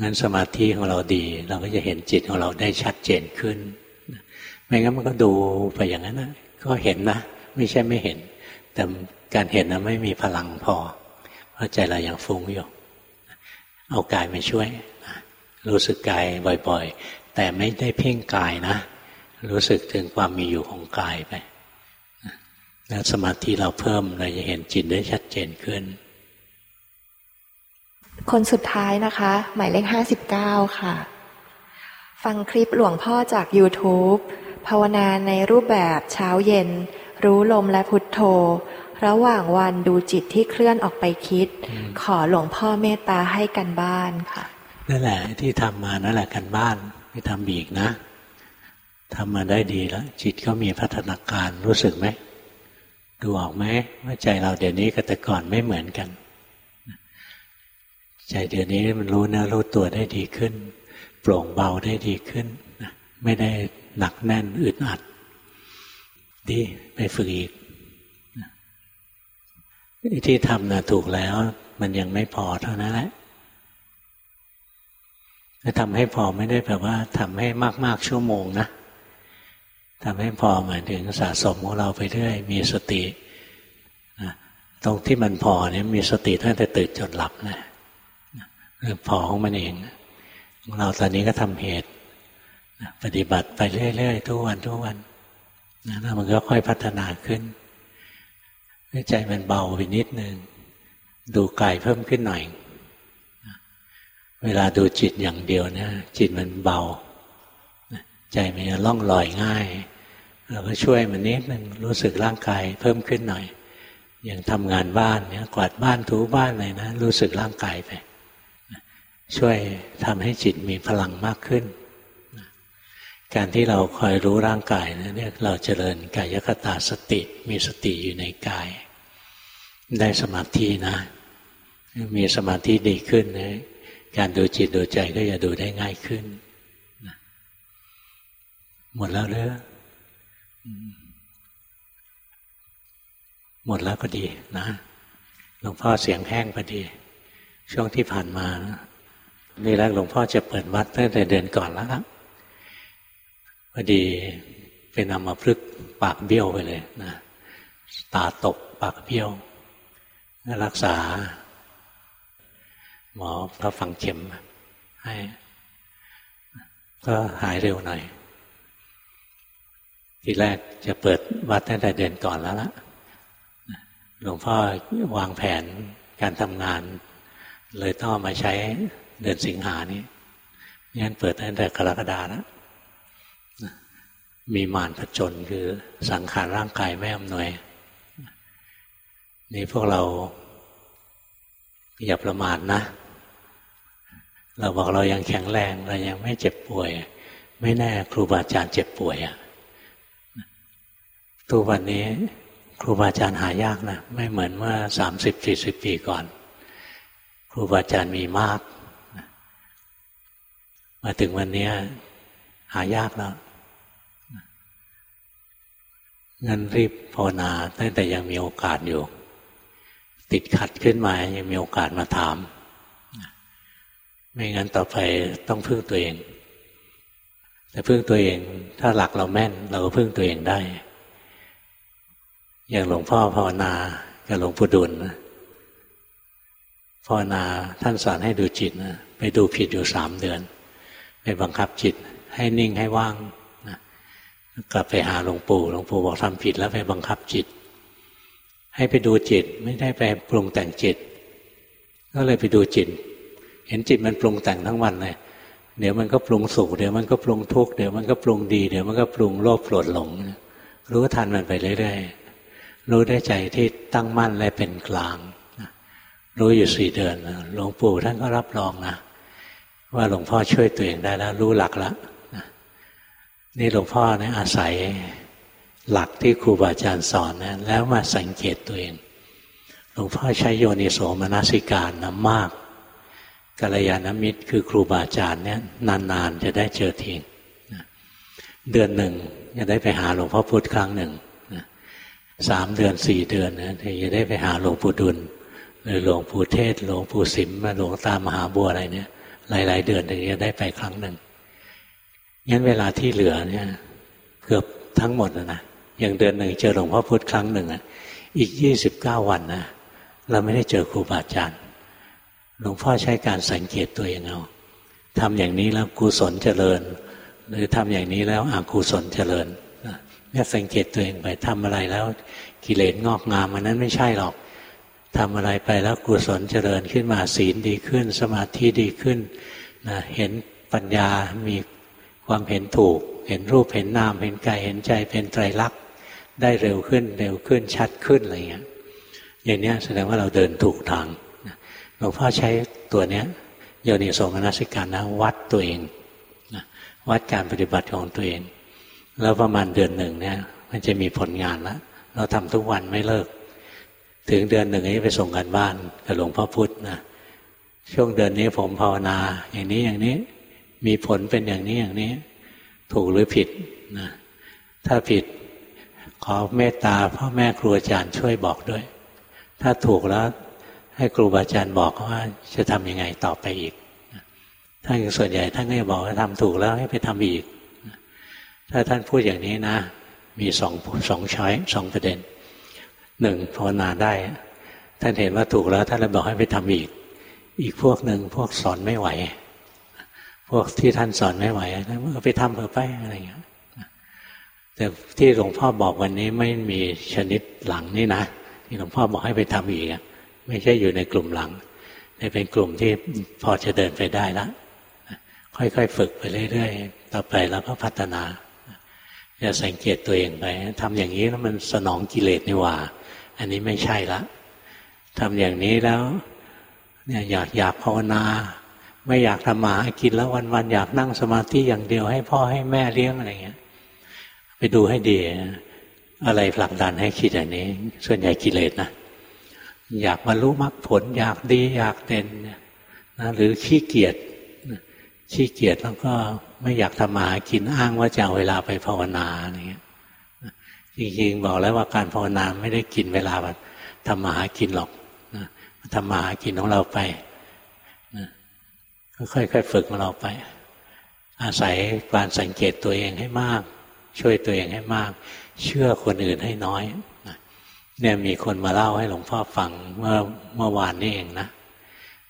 งั้นสมาธิของเราดี เราก็จะเห็นจิตของเราได้ชัดเจนขึ้นไม่งั้นมันก็ดูไปอย่างนั้นนะก็เห็นนะไม่ใช่ไม่เห็น แต่การเห็นนะไม่มีพลังพอเพราะใจเรายัางฟุ้งอยู่ เอากายมาช่วยรู้สึกกายบ่อยๆ แต่ไม่ได้เพ่งกายนะ รู้สึกถึงความมีอยู่ของกายไปแล้วสมาธิเราเพิ่มเราจะเห็นจิตได้ชัดเจนขึ้น คนสุดท้ายนะคะ หมายเลขห้าสิบเก้าค่ะ ฟังคลิปหลวงพ่อจาก YouTube ภาวนาในรูปแบบเช้าเย็น รู้ลมและพุทโธ ระหว่างวันดูจิตที่เคลื่อนออกไปคิด ขอหลวงพ่อเมตตาให้กันบ้านค่ะนั่นแหละที่ทำมานั่นแหละกันบ้านไม่ทำอีกนะทำมาได้ดีแล้ว จิตก็มีพัฒนาการรู้สึกไหมดูออกไหมว่าใจเราเดี๋ยวนี้กับแต่ก่อนไม่เหมือนกัน ใจเดี๋ยวนี้มันรู้เนื้อรู้ตัวได้ดีขึ้น โปร่งเบาได้ดีขึ้นไม่ได้หนักแน่นอึดอัด ดีไปฝึกอีก ที่ทำนะถูกแล้ว มันยังไม่พอเท่านั้นแหละทำให้พอไม่ได้แปลว่าทำให้มาก ๆ ชั่วโมงนะทำให้พอหมายถึงสะสมของเราไปเรื่อยมีสตินะตรงที่มันพอเนี่ยมีสติตั้งแต่ตื่นจนหลับนะพอของมันเองของเราตอนนี้ก็ทำเหตุปฏิบัติไปเรื่อย ๆ ทุกวันทุกวันนะแล้วมันก็ค่อยพัฒนาขึ้น ใจมันเบาไปนิดนึงดูกายเพิ่มขึ้นหน่อย เวลาดูจิตอย่างเดียวนี่จิตมันเบา ใจมันจะล่องลอยง่ายเราก็ช่วยมันนิดนึงรู้สึกร่างกายเพิ่มขึ้นหน่อย อย่างทำงานบ้านเนี่ยกวาดบ้านถูบ้านเลยนะ รู้สึกร่างกายไป ช่วยทำให้จิตมีพลังมากขึ้น การที่เราคอยรู้ร่างกายนะเนี่ยเราเจริญกายคตาสติมีสติอยู่ในกาย ได้สมาธินะ มีสมาธิดีขึ้นนะการดูจิตดูใจก็จะดูได้ง่ายขึ้น หมดแล้วเรือหมดแล้วก็ดีนะหลวงพ่อเสียงแห้งพอดี ช่วงที่ผ่านมานะนี่แรกหลวงพ่อจะเปิดวัดตั้งแต่เดือนก่อนแล้วครับ พอดีเป็นอามาพลึกปากเบี้ยวไปเลยนะตาตกปากเบี้ยวรักษา หมอพระฝังเข็มให้ ก็หายเร็วหน่อย ทีแรกจะเปิดวัดตั้งแต่เดือนก่อนแล้วละหลวงพ่อวางแผนการทำงาน เลยต้องมาใช้เดือนสิงหานี้งั้นเปิดตั้งแต่กรกฎาแล้ว มีมารผจญคือสังขารร่างกายไม่อำนวย นี่พวกเราอย่าประมาทนะ เราบอกเรายังแข็งแรง เรายังไม่เจ็บป่วย ไม่แน่ครูบาอาจารย์เจ็บป่วยอะทุกวันนี้ครูบาอาจารย์หายากนะ ไม่เหมือนเมื่อสามสิบสี่สิบปีก่อน ครูบาอาจารย์มีมาก มาถึงวันนี้หายากแล้ว งั้นรีบภาวนาตั้งแต่ยังมีโอกาสอยู่ ติดขัดขึ้นมายังมีโอกาสมาถาม ไม่งั้นต่อไปต้องพึ่งตัวเอง แต่พึ่งตัวเอง ถ้าหลักเราแม่น เราก็พึ่งตัวเองได้ อย่างหลวงพ่อภาวนากับหลวงปู่ดุลภาวนาท่านสอนให้ดูจิตนะไปดูผิดอยู่สามเดือน ไปบังคับจิตให้นิ่งให้ว่าง กลับไปหาหลวงปู่หลวงปู่บอกทำผิดแล้วไปบังคับจิต ให้ไปดูจิตไม่ได้ไปปรุงแต่งจิต ก็เลยไปดูจิต เห็นจิตมันปรุงแต่งทั้งวันเลยเดี๋ยวมันก็ปรุงสุขเดี๋ยวมันก็ปรุงทุกข์เดี๋ยวมันก็ปรุงดีเดี๋ยวมันก็ปรุงโลภโกรธหลง รู้ทันมันไปเรื่อยๆรู้ได้ใจที่ตั้งมั่นและเป็นกลางรู้อยู่สี่เดือนหลวงปู่ท่านก็รับรองนะว่าหลวงพ่อช่วยตัวเองได้แล้วรู้หลักแล้ว นี่หลวงพ่อเนี่ยอาศัยหลักที่ครูบาอาจารย์สอนนะแล้วมาสังเกตตัวเองหลวงพ่อใช้โยนิโสมนสิการนะมากกัลยาณมิตรคือครูบาอาจารย์เนี่ยนานๆจะได้เจอทีเดือนหนึ่งจะได้ไปหาหลวงพ่อพุธครั้งหนึ่งสามเดือนสี่เดือนนะถึงจะได้ไปหาหลวงปู่ดุลหรือหลวงปู่เทศ หลวงปู่สิมหลวงตามหาบัวอะไรเนี่ย หลาย ๆ เดือนถึงจะได้ไปครั้งหนึ่ง งั้นเวลาที่เหลือเนี่ย เกือบทั้งหมดนะอย่างเดือนหนึ่งเจอหลวงพ่อพุธครั้งหนึ่งอะ อีกยี่สิบเก้าวันนะเราไม่ได้เจอครูบาอาจารย์หลวงพ่อใช้การสังเกตตัวเองเอาทำอย่างนี้แล้วกุศลเจริญ หรือทำอย่างนี้แล้วอกุศลเจริญเนี่ยสังเกตตัวเองไปทำอะไรแล้วกิเลสงอกงามมันนั้นไม่ใช่หรอกทำอะไรไปแล้วกุศลเจริญขึ้นมาศีลดีขึ้น สมาธิดีขึ้นนะเห็นปัญญามี ความเห็นถูก เห็นรูปเห็นนาม เห็นกายเห็นใจเป็นไตรลักษณ์ได้เร็วขึ้นเร็วขึ้นชัดขึ้นอะไรเงี้ยอย่างนี้แสดงว่าเราเดินถูกทางหลวงพ่อใช้ตัวเนี้ยโยนิโสมนสิการนะวัดตัวเองวัดการปฏิบัติของตัวเอง แล้วประมาณเดือนหนึ่งเนี่ย มันจะมีผลงานแล้วเราทำทุกวันไม่เลิก ถึงเดือนหนึ่งนี้ไปส่งกันบ้านกับหลวงพ่อพุธนะช่วงเดือนนี้ผมภาวนา อย่างนี้อย่างนี้ มีผลเป็นอย่างนี้อย่างนี้ ถูกหรือผิดนะถ้าผิดขอเมตตาพ่อแม่ครูอาจารย์ช่วยบอกด้วย ถ้าถูกแล้วให้ครูบาอาจารย์บอกว่าจะทำยังไงต่อไปอีกท่านส่วนใหญ่ท่านก็จะบอกว่าทำถูกแล้วให้ไปทำอีก ถ้าท่านพูดอย่างนี้นะ มีสองสองช้อยสองประเด็นหนึ่งภาวนาได้ ท่านเห็นว่าถูกแล้วท่านเลยบอกให้ไปทำอีก อีกพวกหนึ่งพวกสอนไม่ไหว วกที่ท่านสอนไม่ไหวก็ไปทำเถอะไปอะไรอย่างเงี้ยแต่ที่หลวงพ่อบอกวันนี้ไม่มีชนิดหลังนี่นะที่หลวงพ่อบอกให้ไปทำอีกไม่ใช่อยู่ในกลุ่มหลังแต่เป็นกลุ่มที่พอจะเดินไปได้ล้วค่อยๆฝึกไปเรื่อยๆต่อไปแล้วก็พัฒนาจะสังเกตตัวเองไปทำอย่างนี้แล้วมันสนองกิเลสนี่ว่า อันนี้ไม่ใช่ละทำอย่างนี้แล้วเนี่ยอยากอยากภาวนา ไม่อยากทำมากินแล้ววันๆอยากนั่งสมาธิอย่างเดียวให้พ่อให้แม่เลี้ยงอะไรเงี้ย ไปดูให้ดี อะไรผลักดันให้คิดอย่างนี้ ส่วนใหญ่กิเลสนะอยากบรรลุมรรคผล อยากดี อยากเด่นนะหรือขี้เกียจขี้เกียจแล้วก็ไม่อยากทำมากินอ้างว่าจะเอาเวลาไปภาวนาอะไรเงี้ยจริงๆบอกแล้วว่าการภาวนาไม่ได้กินเวลาทำมากินหรอกทำมากินของเราไป ค่อยๆฝึกมันออกไป อาศัยการสังเกตตัวเองให้มาก ช่วยตัวเองให้มาก เชื่อคนอื่นให้น้อยเนี่ยมีคนมาเล่าให้หลวงพ่อฟังเมื่อเมื่อวานนี้เองนะ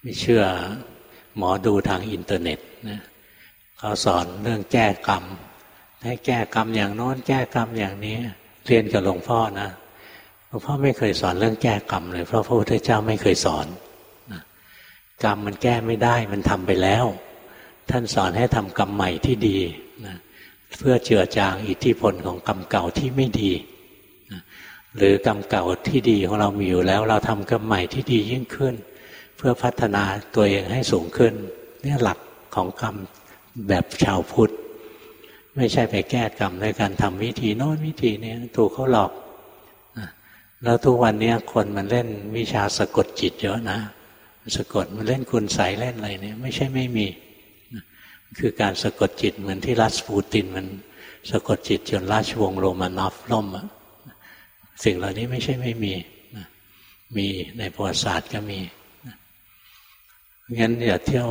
ไม่เชื่อหมอดูทางอินเทอร์เน็ตนะเขาสอนเรื่องแก้กรรม ให้แก้กรรมอย่างโน้นแก้กรรมอย่างนี้เรียนกับหลวงพ่อนะหลวงพ่อไม่เคยสอนเรื่องแก้กรรมเลยเพราะพระพุทธเจ้าไม่เคยสอน กรรมมันแก้ไม่ได้มันทำไปแล้ว ท่านสอนให้ทำกรรมใหม่ที่ดีนะเพื่อเจือจางอิทธิพลของกรรมเก่าที่ไม่ดีนะหรือกรรมเก่าที่ดีของเรามีอยู่แล้ว เราทำกรรมใหม่ที่ดียิ่งขึ้น เพื่อพัฒนาตัวเองให้สูงขึ้นนี่หลักของกรรมแบบชาวพุทธ ไม่ใช่ไปแก้กรรมด้วยการทำวิธีโน้นวิธีนี้ถูกเขาหลอกแล้วทุกวันนี้คนมันเล่นวิชาสะกดจิตเยอะนะ สะกดมันเล่นคุณใสเล่นอะไรเนี่ยไม่ใช่ไม่มีคือการสะกดจิตเหมือนที่รัสปูตินมันสะกดจิตจนราชวงศ์โรมานอฟล่มอะสิ่งเหล่านี้ไม่ใช่ไม่มีมีในประวัติศาสตร์ก็มีงั้นอย่าเที่ยว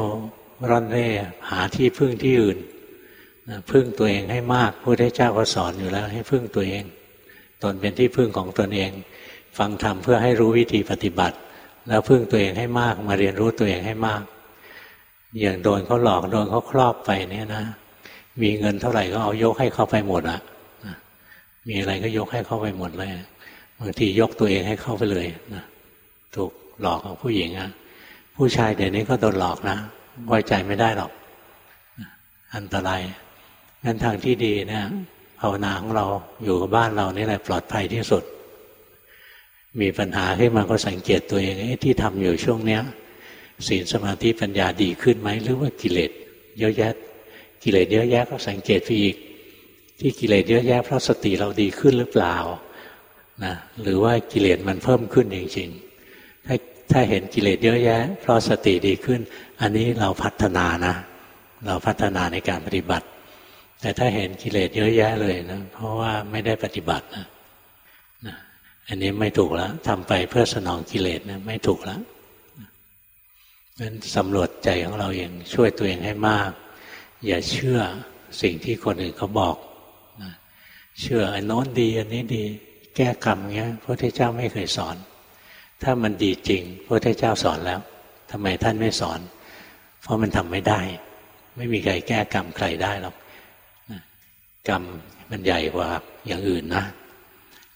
ร่อนเร่หาที่พึ่งที่อื่นพึ่งตัวเองให้มากพระเจ้าก็สอนอยู่แล้ว ให้พึ่งตัวเอง ตนเป็นที่พึ่งของตนเอง ฟังธรรมเพื่อให้รู้วิธีปฏิบัติ แล้วพึ่งตัวเองให้มาก มาเรียนรู้ตัวเองให้มาก อย่างโดนเขาหลอกโดนเขาครอบไปเนี่ยนะ มีเงินเท่าไหร่ก็เอายกให้เขาไปหมดอะมีอะไรก็ยกให้เขาไปหมดเลยบางทียกตัวเองให้เข้าไปเลยนะถูกหลอกของผู้หญิงอะผู้ชายเดี๋ยวนี้ก็โดนหลอกนะไว้ใจไม่ได้หรอก อันตรายงั้นทางที่ดีเนี่ยภาวนาของเราอยู่กับบ้านเรานี่แหละปลอดภัยที่สุด มีปัญหาขึ้นมาก็สังเกตตัวเองที่ทำอยู่ช่วงเนี้ยศีลสมาธิปัญญาดีขึ้นไหมหรือว่ากิเลสเยอะแยะ กิเลสเยอะแยะก็สังเกตไปอีก ที่กิเลสเยอะแยะเพราะสติเราดีขึ้นหรือเปล่านะหรือว่ากิเลสมันเพิ่มขึ้นจริงๆถ้าถ้าเห็นกิเลสเยอะแยะ เพราะสติดีขึ้น อันนี้เราพัฒนานะ เราพัฒนาในการปฏิบัติ แต่ถ้าเห็นกิเลสเยอะแยะเลยนะเพราะว่าไม่ได้ปฏิบัตินะ อันนี้ไม่ถูกแล้วทำไปเพื่อสนองกิเลสนะไม่ถูกแล้วนั้นสำรวจใจของเราเองช่วยตัวเองให้มาก อย่าเชื่อสิ่งที่คนอื่นเขาบอกเชื่ออันโน้นดี อันนี้ดี แก้กรรมเงี้ยพระพุทธเจ้าไม่เคยสอน ถ้ามันดีจริงพระพุทธเจ้าสอนแล้วทำไมท่านไม่สอน เพราะมันทำไม่ได้ ไม่มีใครแก้กรรมใครได้หรอกกรรมมันใหญ่กว่าอย่างอื่นนะ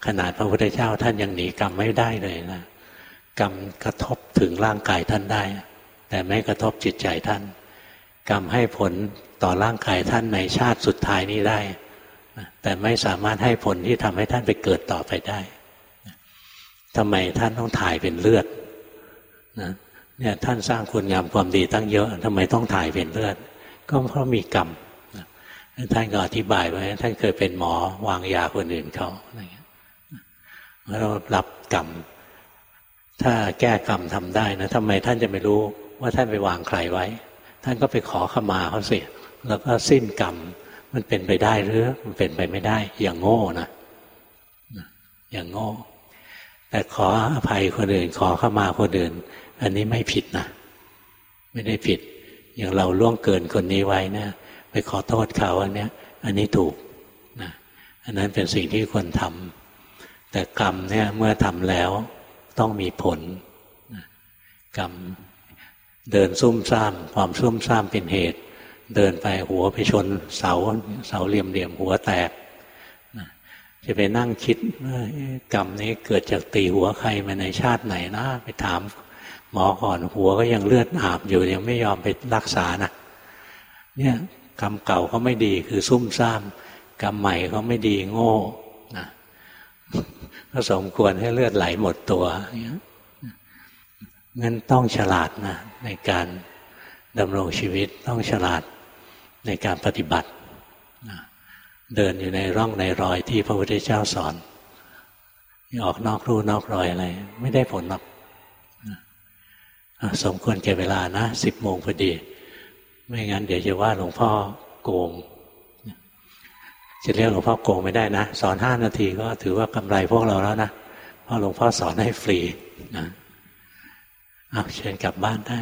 ขนาดพระพุทธเจ้าท่านยังหนีกรรมไม่ได้เลยนะกรรมกระทบถึงร่างกายท่านได้ แต่ไม่กระทบจิตใจท่าน กรรมให้ผลต่อร่างกายท่านในชาติสุดท้ายนี้ได้ แต่ไม่สามารถให้ผลที่ทำให้ท่านไปเกิดต่อไปได้ทำไมท่านต้องถ่ายเป็นเลือดนะเนี่ยท่านสร้างคุณงามความดีตั้งเยอะทำไมต้องถ่ายเป็นเลือด ก็เพราะมีกรรมท่านก็อธิบายไว้ท่านเคยเป็นหมอวางยาคนอื่นเขาอะไรเงี้ย เรารับกรรม ถ้าแก้กรรมทำได้นะทำไมท่านจะไม่รู้ว่าท่านไปวางใครไว้ ท่านก็ไปขอขมาเขาสิแล้วก็สิ้นกรรม มันเป็นไปได้หรือ มันเป็นไปไม่ได้ อย่างโง่นะอย่างโง่ แต่ขออภัยคนอื่น ขอขมาคนอื่น อันนี้ไม่ผิดนะไม่ได้ผิด อย่างเราล่วงเกินคนนี้ไว้นะไปขอโทษเขาอันเนี้ย อันนี้ถูกนะอันนั้นเป็นสิ่งที่ควรทำ แต่กรรมเนี่ยเมื่อทำแล้วต้องมีผล กรรมเดินซุ่มซ่าม ความซุ่มซ่ามเป็นเหตุ เดินไปหัวไปชนเสาเสาเหลี่ยมเหลี่ยมหัวแตกจะไปนั่งคิดกรรมนี้เกิดจากตีหัวใครมาในชาติไหนนะไปถาม หมอก่อนหัวก็ยังเลือดอาบอยู่ยังไม่ยอมไปรักษานะเนี่ยกรรมเก่าเขาไม่ดีคือซุ่มซ่าม กรรมใหม่เขาไม่ดีโง่ ก็สมควรให้เลือดไหลหมดตัวงั้นต้องฉลาดนะในการดำรงชีวิตต้องฉลาดในการปฏิบัติ เดินอยู่ในร่องในรอยที่พระพุทธเจ้าสอนออกนอกรูนอกรอยอะไร ไม่ได้ผลหรอกสมควรแก่เวลานะสิบโมงพอดี ไม่งั้นเดี๋ยวจะว่าหลวงพ่อโกง จะเรียกหลวงพ่อโกงไม่ได้นะ สอนห้านาทีก็ถือว่ากำไรพวกเราแล้วนะเพราะหลวงพ่อสอนให้ฟรีนะเอาเชิญกลับบ้านได้